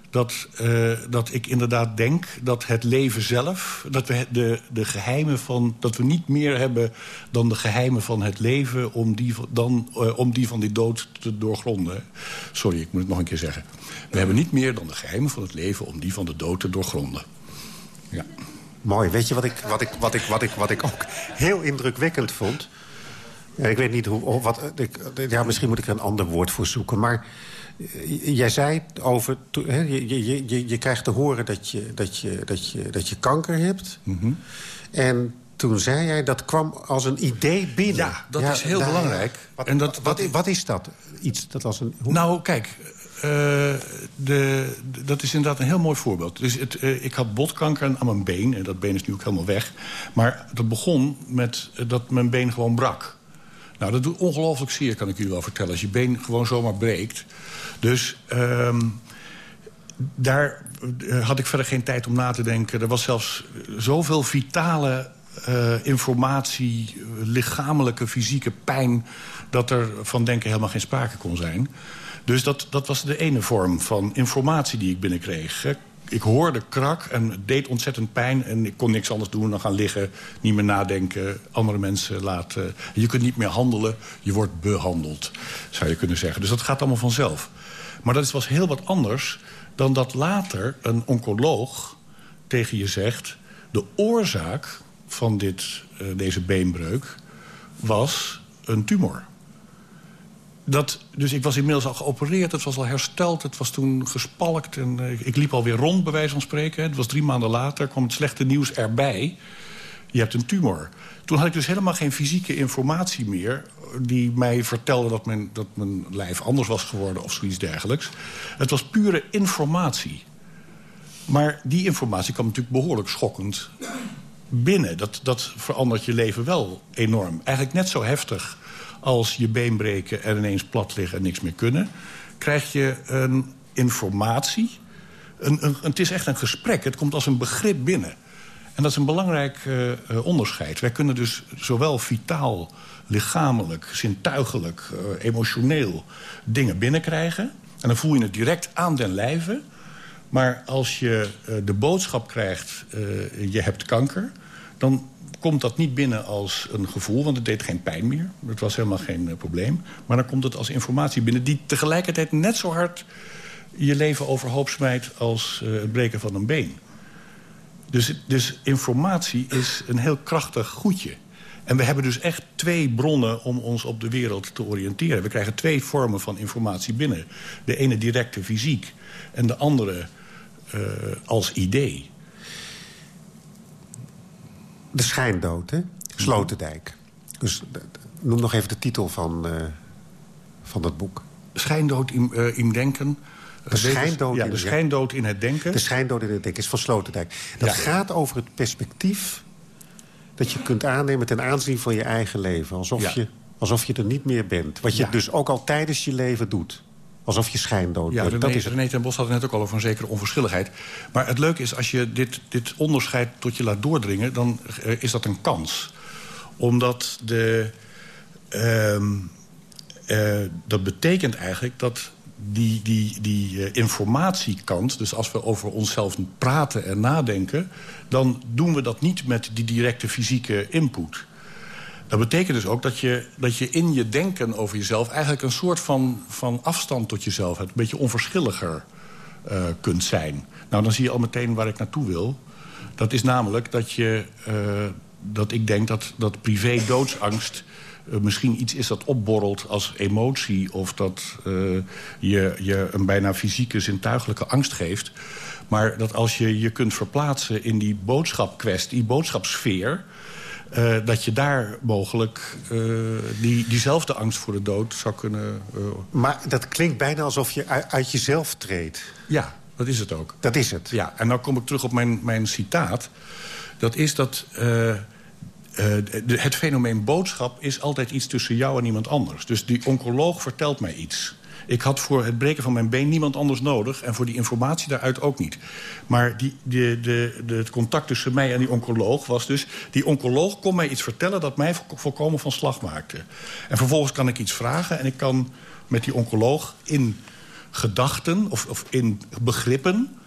dat, uh, dat ik inderdaad denk dat het leven zelf... dat we de, de geheimen van... dat we niet meer hebben dan de geheimen van het leven... om die, dan, uh, om die van die dood te doorgronden. Sorry, ik moet het nog een keer zeggen. We hebben niet meer dan de geheimen van het leven... om die van de dood te doorgronden. Ja. Mooi. Weet je wat ik, wat ik, wat ik, wat ik, wat ik ook heel indrukwekkend vond? Ik weet niet hoe... Wat, ik, ja, misschien moet ik er een ander woord voor zoeken, maar... Jij zei over, je, je, je, je krijgt te horen dat je, dat je, dat je, dat je kanker hebt. Mm -hmm. En toen zei jij, dat kwam als een idee binnen. Ja, dat ja, is heel belangrijk. Wat, en dat, wat, wat, wat, is dat? Iets dat als een... Hoe? Nou, kijk, uh, de, dat is inderdaad een heel mooi voorbeeld. Dus het, uh, ik had botkanker aan mijn been. En dat been is nu ook helemaal weg. Maar dat begon met dat mijn been gewoon brak. Nou, dat doet ongelooflijk zeer, kan ik jullie wel vertellen. Als je been gewoon zomaar breekt. Dus um, daar had ik verder geen tijd om na te denken. Er was zelfs zoveel vitale uh, informatie, lichamelijke, fysieke pijn... dat er van denken helemaal geen sprake kon zijn. Dus dat, dat was de ene vorm van informatie die ik binnenkreeg. Ik hoorde krak en het deed ontzettend pijn... en ik kon niks anders doen dan gaan liggen, niet meer nadenken... andere mensen laten... Je kunt niet meer handelen, je wordt behandeld, zou je kunnen zeggen. Dus dat gaat allemaal vanzelf. Maar dat was heel wat anders dan dat later een oncoloog tegen je zegt... de oorzaak van dit, uh, deze beenbreuk was een tumor. Dat, dus ik was inmiddels al geopereerd, het was al hersteld, het was toen gespalkt. En eh, ik liep alweer rond, bij wijze van spreken. Het was drie maanden later, kwam het slechte nieuws erbij. Je hebt een tumor. Toen had ik dus helemaal geen fysieke informatie meer... die mij vertelde dat mijn, dat mijn lijf anders was geworden of zoiets dergelijks. Het was pure informatie. Maar die informatie kwam natuurlijk behoorlijk schokkend binnen. Dat, dat verandert je leven wel enorm. Eigenlijk net zo heftig als je been breken en ineens plat liggen en niks meer kunnen... krijg je een informatie. Een, een, het is echt een gesprek. Het komt als een begrip binnen. En dat is een belangrijk uh, onderscheid. Wij kunnen dus zowel vitaal, lichamelijk, zintuigelijk, uh, emotioneel dingen binnenkrijgen. En dan voel je het direct aan den lijve. Maar als je de boodschap krijgt, je hebt kanker... dan komt dat niet binnen als een gevoel, want het deed geen pijn meer. Het was helemaal geen probleem. Maar dan komt het als informatie binnen... die tegelijkertijd net zo hard je leven overhoop smijt... als het breken van een been. Dus, dus informatie is een heel krachtig goedje. En we hebben dus echt twee bronnen om ons op de wereld te oriënteren. We krijgen twee vormen van informatie binnen. De ene directe fysiek en de andere uh, als idee. De schijndood, hè? Sloterdijk. Dus noem nog even de titel van, uh, van dat boek. Schijndood in, uh, in denken de schijndood, ja, de schijndood in het denken. De schijndood in het denken is van Sloterdijk. Dat gaat over het perspectief dat je kunt aannemen ten aanzien van je eigen leven. Alsof, ja. je, alsof je er niet meer bent. Wat je dus ook al tijdens je leven doet. Alsof je schijndood ja, bent. René, dat is het. René ten Bos had het net ook al over een zekere onverschilligheid. Maar het leuke is, als je dit, dit onderscheid tot je laat doordringen... dan uh, is dat een kans. Omdat de... Uh, uh, dat betekent eigenlijk dat die, die, die uh, informatiekant, dus als we over onszelf praten en nadenken... dan doen we dat niet met die directe fysieke input. Dat betekent dus ook dat je, dat je in je denken over jezelf... eigenlijk een soort van, van afstand tot jezelf hebt. Een beetje onverschilliger uh, kunt zijn. Nou, dan zie je al meteen waar ik naartoe wil. Dat is namelijk dat, je, uh, dat ik denk dat, dat privé doodsangst uh, misschien iets is dat opborrelt als emotie... of dat je, je een bijna fysieke, zintuigelijke angst geeft. Maar dat als je je kunt verplaatsen in die boodschapkwestie, die boodschapsfeer... Uh, dat je daar mogelijk die, diezelfde angst voor de dood zou kunnen... Maar dat klinkt bijna alsof je uit, uit jezelf treedt. Ja, dat is het ook. Dat is het. Ja, en dan kom ik terug op mijn, mijn citaat. Dat is dat... Uh, de, het fenomeen boodschap is altijd iets tussen jou en iemand anders. Dus die oncoloog vertelt mij iets. Ik had voor het breken van mijn been niemand anders nodig... en voor die informatie daaruit ook niet. Maar die, de, de, de, het contact tussen mij en die oncoloog was dus... die oncoloog kon mij iets vertellen dat mij volkomen van slag maakte. En vervolgens kan ik iets vragen en ik kan met die oncoloog in gedachten of, of in begrippen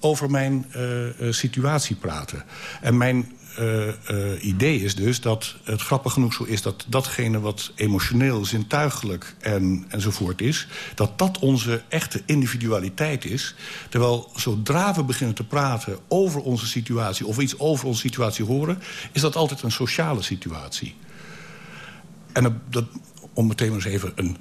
over mijn uh, uh, situatie praten. En mijn uh, idee is dus dat het grappig genoeg zo is... dat datgene wat emotioneel, zintuigelijk en, enzovoort is... dat dat onze echte individualiteit is. Terwijl zodra we beginnen te praten over onze situatie... of iets over onze situatie horen... is dat altijd een sociale situatie. En dat, om meteen eens even een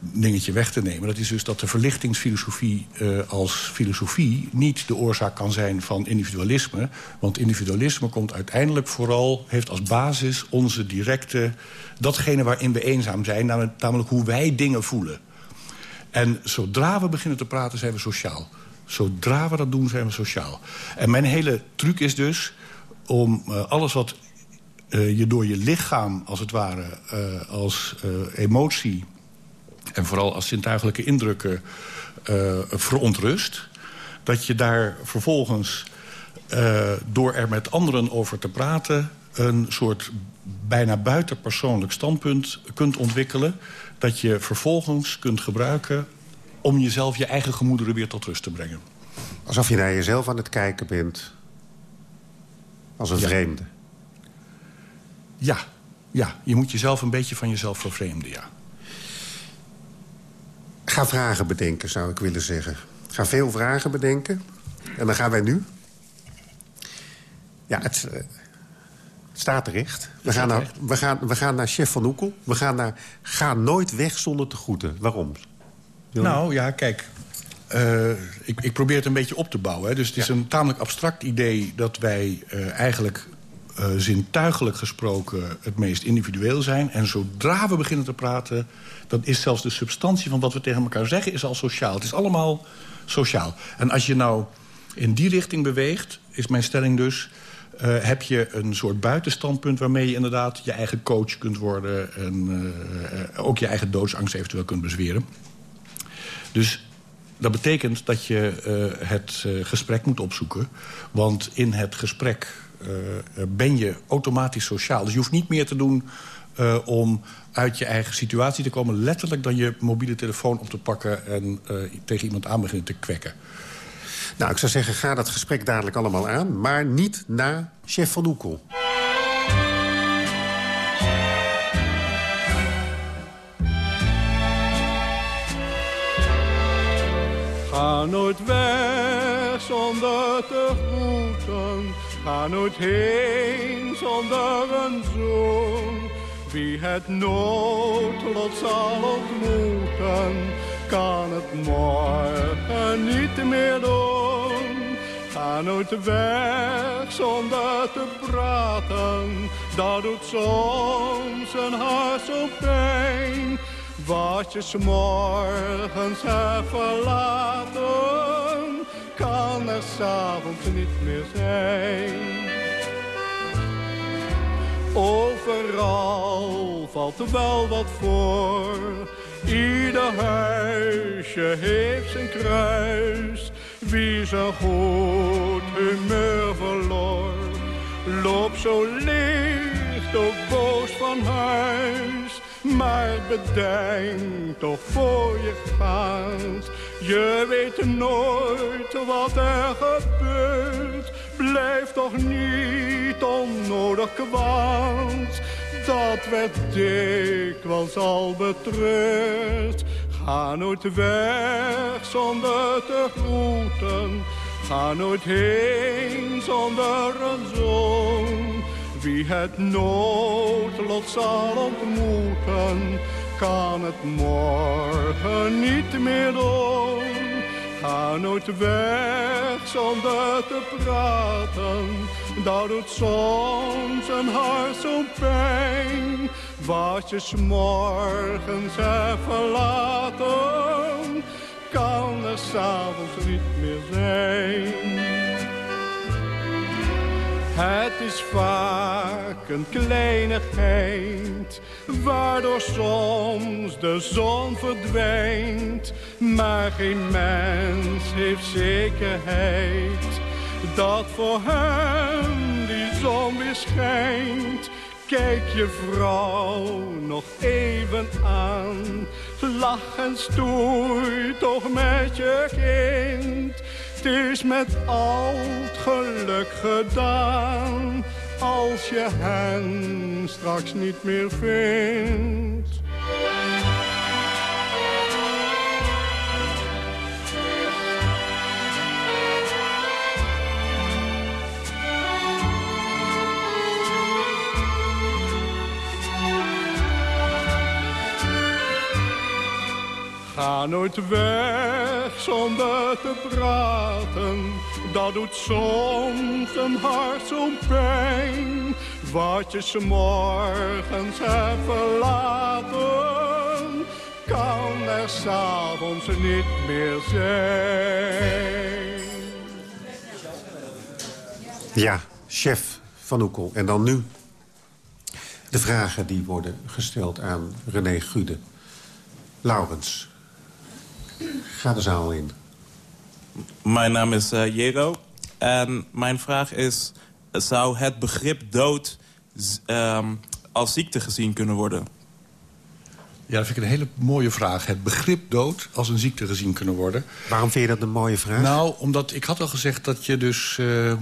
dingetje weg te nemen. Dat is dus dat de verlichtingsfilosofie uh, als filosofie... niet de oorzaak kan zijn van individualisme. Want individualisme komt uiteindelijk vooral... heeft als basis onze directe... datgene waarin we eenzaam zijn, namelijk, hoe wij dingen voelen. En zodra we beginnen te praten, zijn we sociaal. Zodra we dat doen, zijn we sociaal. En mijn hele truc is dus om uh, alles wat je door je lichaam, als het ware, als emotie en vooral als zintuigelijke indrukken uh, verontrust... dat je daar vervolgens, uh, door er met anderen over te praten... een soort bijna buitenpersoonlijk standpunt kunt ontwikkelen... dat je vervolgens kunt gebruiken om jezelf je eigen gemoederen weer tot rust te brengen. Alsof je naar jezelf aan het kijken bent. Als een ja. vreemde. Ja, ja, je moet jezelf een beetje van jezelf vervreemden, ja. Ga vragen bedenken, zou ik willen zeggen. Ga veel vragen bedenken. En dan gaan wij nu... Ja, het, Het staat terecht. We gaan, naar, we, gaan, we gaan naar chef van Oekel. We gaan naar ga nooit weg zonder te groeten. Waarom? Nou ja, kijk. Uh, ik, ik, probeer het een beetje op te bouwen. Hè. Dus het is een tamelijk abstract idee dat wij uh, eigenlijk uh, zintuigelijk gesproken het meest individueel zijn. En zodra we beginnen te praten, dan is zelfs de substantie van wat we tegen elkaar zeggen... is al sociaal. Het is allemaal sociaal. En als je nou in die richting beweegt, is mijn stelling dus... Uh, heb je een soort buitenstandpunt waarmee je inderdaad je eigen coach kunt worden... en uh, ook je eigen doodsangst eventueel kunt bezweren. Dus dat betekent dat je het gesprek moet opzoeken. Want in het gesprek ben je automatisch sociaal. Dus je hoeft niet meer te doen om uit je eigen situatie te komen. Letterlijk dan je mobiele telefoon op te pakken... en tegen iemand aan beginnen te kwekken. Nou, ik zou zeggen, ga dat gesprek dadelijk allemaal aan. Maar niet na chef van Oekel. Ga nooit weg zonder te groeten. Ga nooit heen zonder een zoen. Wie het noodlot zal ontmoeten kan het morgen niet meer doen. Ga nooit weg zonder te praten, dat doet soms een hart zo pijn. Wat je s'morgens hebt verlaten, er s'avonds niet meer zijn. Overal valt er wel wat voor Ieder huisje heeft zijn kruis. Wie zijn goed humeur verloor, loopt zo licht ook boos van huis. Maar bedenk toch voor je gaat, je weet nooit wat er gebeurt. Blijf toch niet onnodig kwaad dat werd dikwijls al betreurd. Ga nooit weg zonder te groeten. Ga nooit heen zonder een zon. Wie het noodlot zal ontmoeten, kan het morgen niet meer doen. Ga nooit weg zonder te praten, dat doet soms een hart zo'n pijn. Wat je s'morgens hebt verlaten, kan er s'avonds niet meer zijn. Het is vaak een kleinigheid, waardoor soms de zon verdwijnt. Maar geen mens heeft zekerheid, dat voor hem die zon weer schijnt. Kijk je vrouw nog even aan, lach en stoei toch met je kind. Het is met al het geluk gedaan als je hen straks niet meer vindt. Ga nooit weg zonder te praten, dat doet soms een hart zo'n pijn. Wat je s'morgens hebt verlaten, kan er s'avonds niet meer zijn. Ja, chef Van Oekel. En dan nu de vragen die worden gesteld aan René Gude. Laurens, Ga de zaal in. Mijn naam is uh, Jero. En mijn vraag is... zou het begrip dood um, als ziekte gezien kunnen worden? Ja, dat vind ik een hele mooie vraag. Het begrip dood als een ziekte gezien kunnen worden. Waarom vind je dat een mooie vraag? Nou, omdat ik had al gezegd dat je dus... Uh,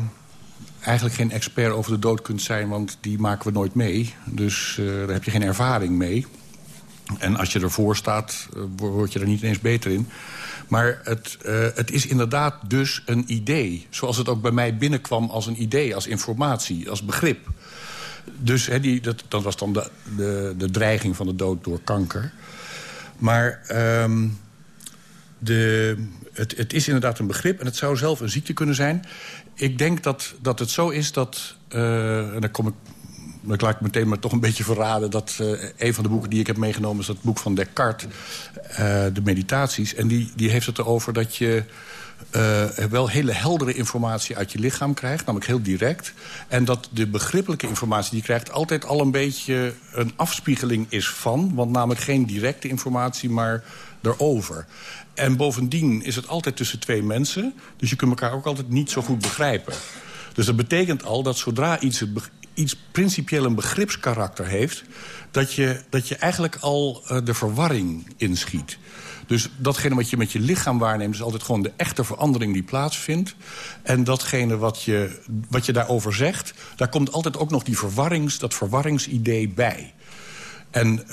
eigenlijk geen expert over de dood kunt zijn... want die maken we nooit mee. Dus uh, daar heb je geen ervaring mee. En als je ervoor staat, uh, word je er niet eens beter in. Maar het, uh, het is inderdaad dus een idee. Zoals het ook bij mij binnenkwam als een idee, als informatie, als begrip. Dus die, dat, was dan de, de, de dreiging van de dood door kanker. Maar ehm, de, het, het is inderdaad een begrip en het zou zelf een ziekte kunnen zijn. Ik denk dat, dat het zo is dat... Uh, en dan kom ik dan laat ik meteen maar toch een beetje verraden... dat uh, een van de boeken die ik heb meegenomen is dat boek van Descartes... Uh, de meditaties. En die, die heeft het erover dat je uh, wel hele heldere informatie uit je lichaam krijgt. Namelijk heel direct. En dat de begrippelijke informatie die je krijgt... altijd al een beetje een afspiegeling is van. Want namelijk geen directe informatie, maar erover. En bovendien is het altijd tussen twee mensen. Dus je kunt elkaar ook altijd niet zo goed begrijpen. Dus dat betekent al dat zodra iets, iets principieel een begripskarakter heeft... dat je, dat je eigenlijk al uh, de verwarring inschiet. Dus datgene wat je met je lichaam waarneemt... is altijd gewoon de echte verandering die plaatsvindt. En datgene wat je, wat je daarover zegt... daar komt altijd ook nog die verwarrings, dat verwarringsidee bij. En uh,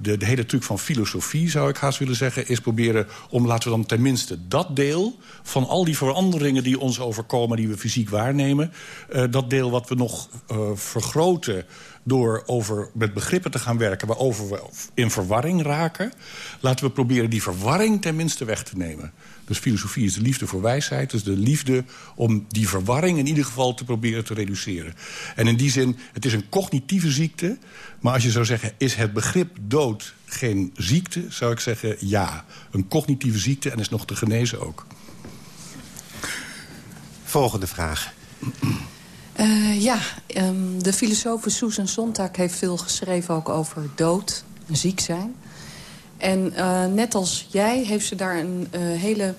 de, de, hele truc van filosofie, zou ik haast willen zeggen... is proberen om, laten we dan tenminste dat deel... van al die veranderingen die ons overkomen, die we fysiek waarnemen... Uh, dat deel wat we nog uh, vergroten door over met begrippen te gaan werken... waarover we in verwarring raken... laten we proberen die verwarring tenminste weg te nemen. Dus filosofie is de liefde voor wijsheid. Dus de liefde om die verwarring in ieder geval te proberen te reduceren. En in die zin, het is een cognitieve ziekte. Maar als je zou zeggen, is het begrip dood geen ziekte? Zou ik zeggen, ja. Een cognitieve ziekte en is nog te genezen ook. Volgende vraag. Uh, ja, um, de filosoof Susan Sontag heeft veel geschreven ook over dood, ziek zijn. En uh, net als jij heeft ze daar een uh, hele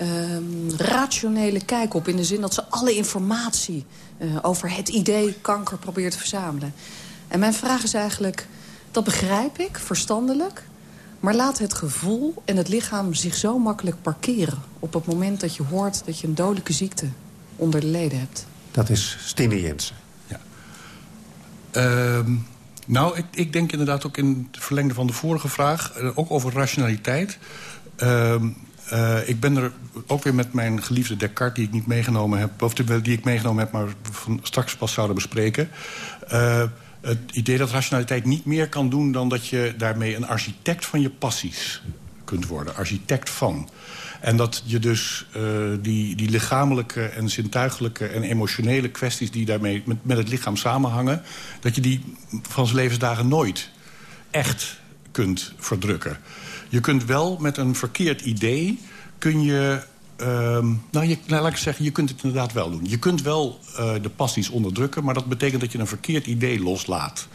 um, rationele kijk op. In de zin dat ze alle informatie over het idee kanker probeert te verzamelen. En mijn vraag is eigenlijk, dat begrijp ik, verstandelijk... maar laat het gevoel en het lichaam zich zo makkelijk parkeren... op het moment dat je hoort dat je een dodelijke ziekte onder de leden hebt. Dat is Stine Jensen. Ja. Uh, nou, ik, ik, denk inderdaad ook in het verlengde van de vorige vraag... Uh, ook over rationaliteit. Uh, uh, ik ben er ook weer met mijn geliefde Descartes... die ik niet meegenomen heb, of die ik meegenomen heb... maar van straks pas zouden bespreken... Uh, het idee dat rationaliteit niet meer kan doen... dan dat je daarmee een architect van je passies kunt worden. Architect van. En dat je dus uh, die, die lichamelijke en zintuigelijke en emotionele kwesties... die daarmee met, met het lichaam samenhangen... dat je die van zijn levensdagen nooit echt kunt verdrukken. Je kunt wel met een verkeerd idee... kun je Um, nou, je, nou, laat ik zeggen, je kunt het inderdaad wel doen. Je kunt wel uh, de passies onderdrukken... maar dat betekent dat je een verkeerd idee loslaat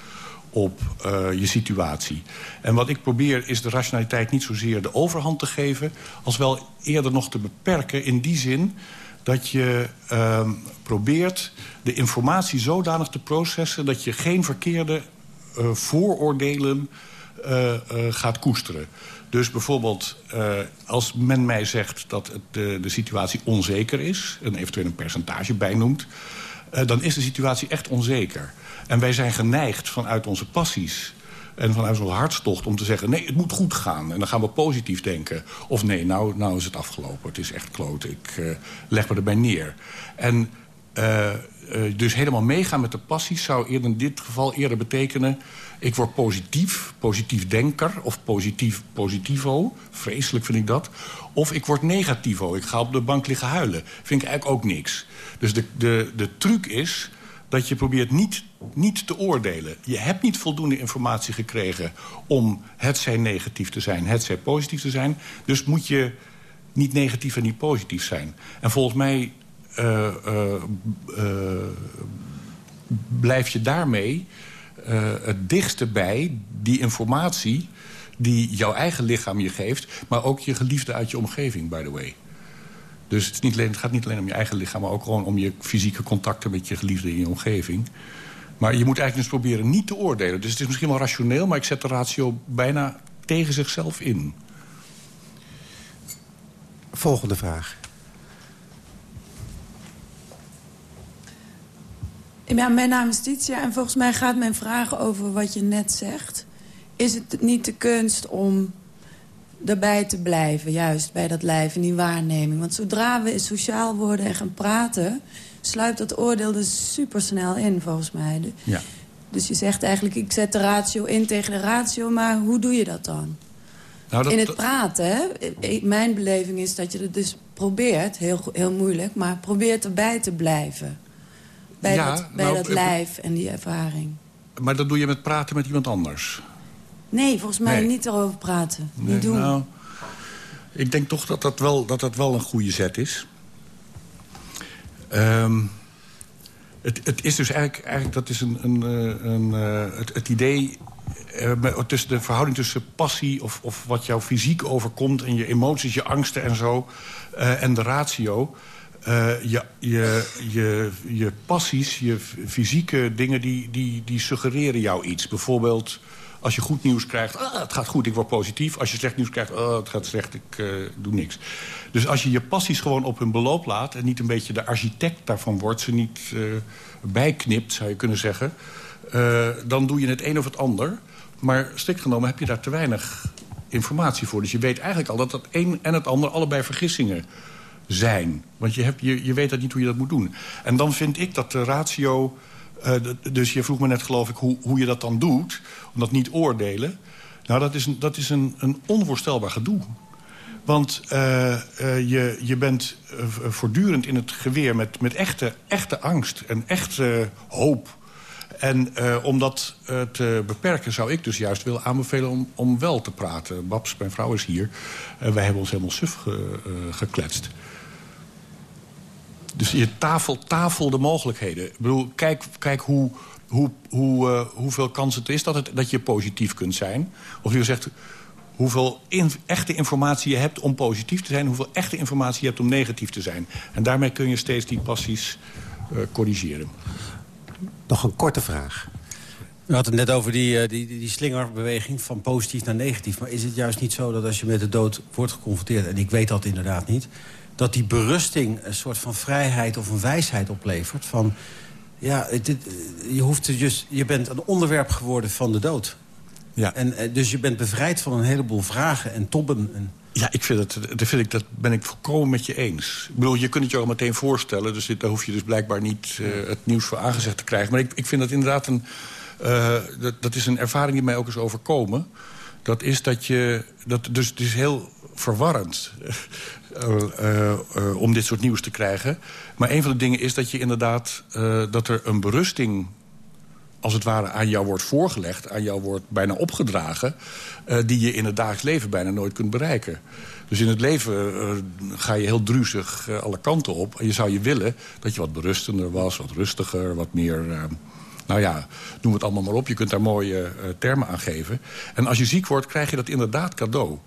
op uh, je situatie. En wat ik probeer is de rationaliteit niet zozeer de overhand te geven... als wel eerder nog te beperken in die zin dat je uh, probeert de informatie zodanig te processen... dat je geen verkeerde uh, vooroordelen gaat koesteren. Dus bijvoorbeeld, als men mij zegt dat het, de, de situatie onzeker is... en eventueel een percentage bijnoemt... Uh, dan is de situatie echt onzeker. En wij zijn geneigd vanuit onze passies en vanuit onze hartstocht om te zeggen... nee, het moet goed gaan. En dan gaan we positief denken. Of nee, nou, nou is het afgelopen. Het is echt kloot. Ik uh, leg me erbij neer. En uh, uh, dus helemaal meegaan met de passies zou in dit geval eerder betekenen... ik word positief, positief denker of positief positivo. Vreselijk vind ik dat. Of ik word negativo. Ik ga op de bank liggen huilen. Vind ik eigenlijk ook niks. Dus de, de, de truc is dat je probeert niet, niet te oordelen. Je hebt niet voldoende informatie gekregen om het zij negatief te zijn, het zij positief te zijn. Dus moet je niet negatief en niet positief zijn. En volgens mij uh, uh, uh, blijf je daarmee het dichtste bij die informatie die jouw eigen lichaam je geeft... maar ook je geliefde uit je omgeving, by the way. Dus het, is niet alleen, het gaat niet alleen om je eigen lichaam... maar ook gewoon om je fysieke contacten met je geliefde in je omgeving. Maar je moet eigenlijk dus proberen niet te oordelen. Dus het is misschien wel rationeel, maar ik zet de ratio bijna tegen zichzelf in. Volgende vraag. Ja, mijn naam is Titia en volgens mij gaat mijn vraag over wat je net zegt. Is het niet de kunst om daarbij te blijven, juist bij dat lijf en die waarneming. Want zodra we sociaal worden en gaan praten... sluipt dat oordeel er supersnel in, volgens mij. Ja. Dus je zegt eigenlijk, ik zet de ratio in tegen de ratio... maar hoe doe je dat dan? Nou, dat- in het praten, hè? Mijn beleving is dat je het dus probeert, heel, heel moeilijk... maar probeert erbij te blijven. Bij Ja, dat, bij nou, dat lijf en die ervaring. Maar dat doe je met praten met iemand anders. Nee, volgens mij Nee. niet erover praten. Nee, niet doen. nou, ik denk toch dat dat wel, dat dat wel een goede zet is. Ehm, het, het is dus eigenlijk, eigenlijk dat is een, een, eh, een, eh, het, het idee... met- tussen de verhouding tussen passie of, of wat jou fysiek overkomt... en je emoties, je angsten en zo, en de ratio... Eh, je, je, je, je passies, je fysieke dingen, die, die, die suggereren jou iets. Bijvoorbeeld, als je goed nieuws krijgt, ah, het gaat goed, ik word positief. Als je slecht nieuws krijgt, oh, het gaat slecht, ik eh, doe niks. Dus als je je passies gewoon op hun beloop laat... en niet een beetje de architect daarvan wordt, ze niet eh, bijknipt, zou je kunnen zeggen... eh, dan doe je het een of het ander. Maar strikt genomen heb je daar te weinig informatie voor. Dus je weet eigenlijk al dat het een en het ander allebei vergissingen zijn. Want je, hebt, je, je weet dat niet hoe je dat moet doen. En dan vind ik dat de ratio... eh, dus je vroeg me net, geloof ik, hoe, hoe je dat dan doet. Om dat niet oordelen. Nou, dat is een, dat is een, een onvoorstelbaar gedoe. Want eh, eh, je, je bent voortdurend in het geweer met, met echte, echte angst en echte hoop. En om dat te beperken zou ik dus juist willen aanbevelen om, om wel te praten. Babs, mijn vrouw, is hier. Wij hebben ons helemaal suf ge- gekletst. Dus je tafel, tafel de mogelijkheden. Ik bedoel, kijk, kijk hoe, hoe, hoe, eh, hoeveel kans het is dat, het, dat je positief kunt zijn. Of je zegt hoeveel in- echte informatie je hebt om positief te zijn... hoeveel echte informatie je hebt om negatief te zijn. En daarmee kun je steeds die passies eh, corrigeren. Nog een korte vraag. We hadden het net over die, eh, die, die, die slingerbeweging van positief naar negatief. Maar is het juist niet zo dat als je met de dood wordt geconfronteerd... en ik weet dat inderdaad niet... dat die berusting een soort van vrijheid of een wijsheid oplevert? Van, ja, het, je, hoeft dus, je bent een onderwerp geworden van de dood. Ja. En, eh, dus je bent bevrijd van een heleboel vragen en tobben. En... Ja, ik vind het, dat, vind ik, dat ben ik volkomen met je eens. Ik bedoel, je kunt het je al meteen voorstellen. Dus dit, daar hoef je dus blijkbaar niet eh, het nieuws voor aangezegd te krijgen. Maar ik, ik vind dat inderdaad een... eh, dat, dat is een ervaring die mij ook is overkomen. Dat is dat je... Dat, dus het is heel verwarrend eh, eh, om dit soort nieuws te krijgen. Maar een van de dingen is dat je inderdaad... eh, dat er een berusting als het ware aan jou wordt voorgelegd... aan jou wordt bijna opgedragen... die je in het dagelijks leven bijna nooit kunt bereiken. Dus in het leven ga je heel druzig alle kanten op. En je zou je willen dat je wat berustender was, wat rustiger, wat meer... nou ja, noem het allemaal maar op. Je kunt daar mooie termen aan geven. En als je ziek wordt, krijg je dat inderdaad cadeau.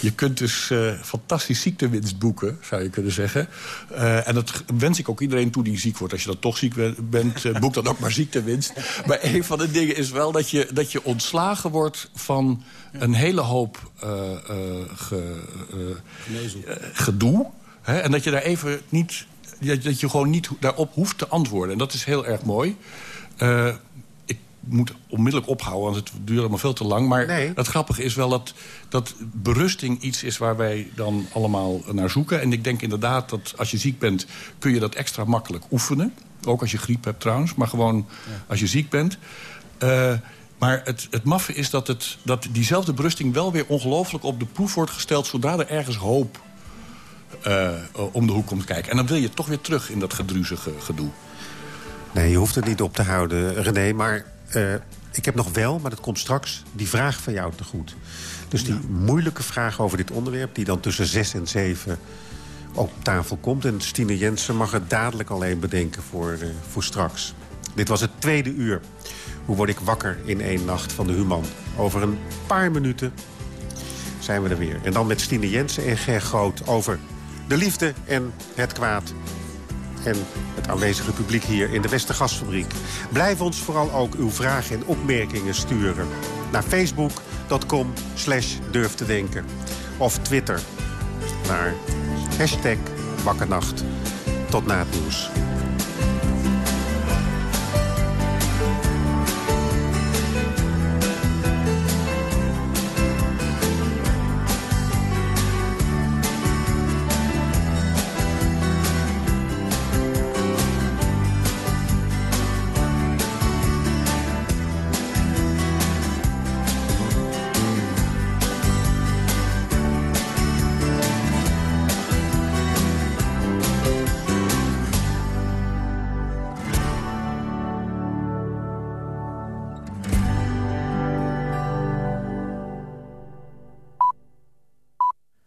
Je kunt dus eh, fantastisch ziektewinst boeken, zou je kunnen zeggen. Eh, en dat wens ik ook iedereen toe die ziek wordt. Als je dan toch ziek ben- bent, eh, boek dan ook maar ziektewinst. Maar een van de dingen is wel dat je, dat je ontslagen wordt van een hele hoop ge- gedoe. Hè? En dat je daar even niet... Dat je gewoon niet daarop hoeft te antwoorden. En dat is heel erg mooi. Moet onmiddellijk ophouden, want het duurt allemaal veel te lang. Maar het grappige is wel dat, dat berusting iets is waar wij dan allemaal naar zoeken. En ik denk inderdaad dat als je ziek bent, kun je dat extra makkelijk oefenen. Ook als je griep hebt trouwens, maar gewoon als je ziek bent. Eh, maar het, het maffe is dat, het, dat diezelfde berusting wel weer ongelooflijk op de proef wordt gesteld... zodra er ergens hoop eh, om de hoek komt kijken. En dan wil je toch weer terug in dat gedruzige gedoe. Nee, je hoeft het niet op te houden, René. Maar eh, ik heb nog wel, maar dat komt straks, die vraag van jou te goed. Dus die moeilijke vraag over dit onderwerp... die dan tussen zes en zeven op tafel komt. En Stine Jensen mag het dadelijk alleen bedenken voor, eh, voor straks. Dit was het tweede uur. Hoe word ik wakker in één nacht van de Human? Over een paar minuten zijn we er weer. En dan met Stine Jensen en Ger Groot over de liefde en het kwaad en het aanwezige publiek hier in de Westergasfabriek. Blijf ons vooral ook uw vragen en opmerkingen sturen. Naar facebook.com slash durf te denken. Of Twitter naar hashtag. Tot na het nieuws.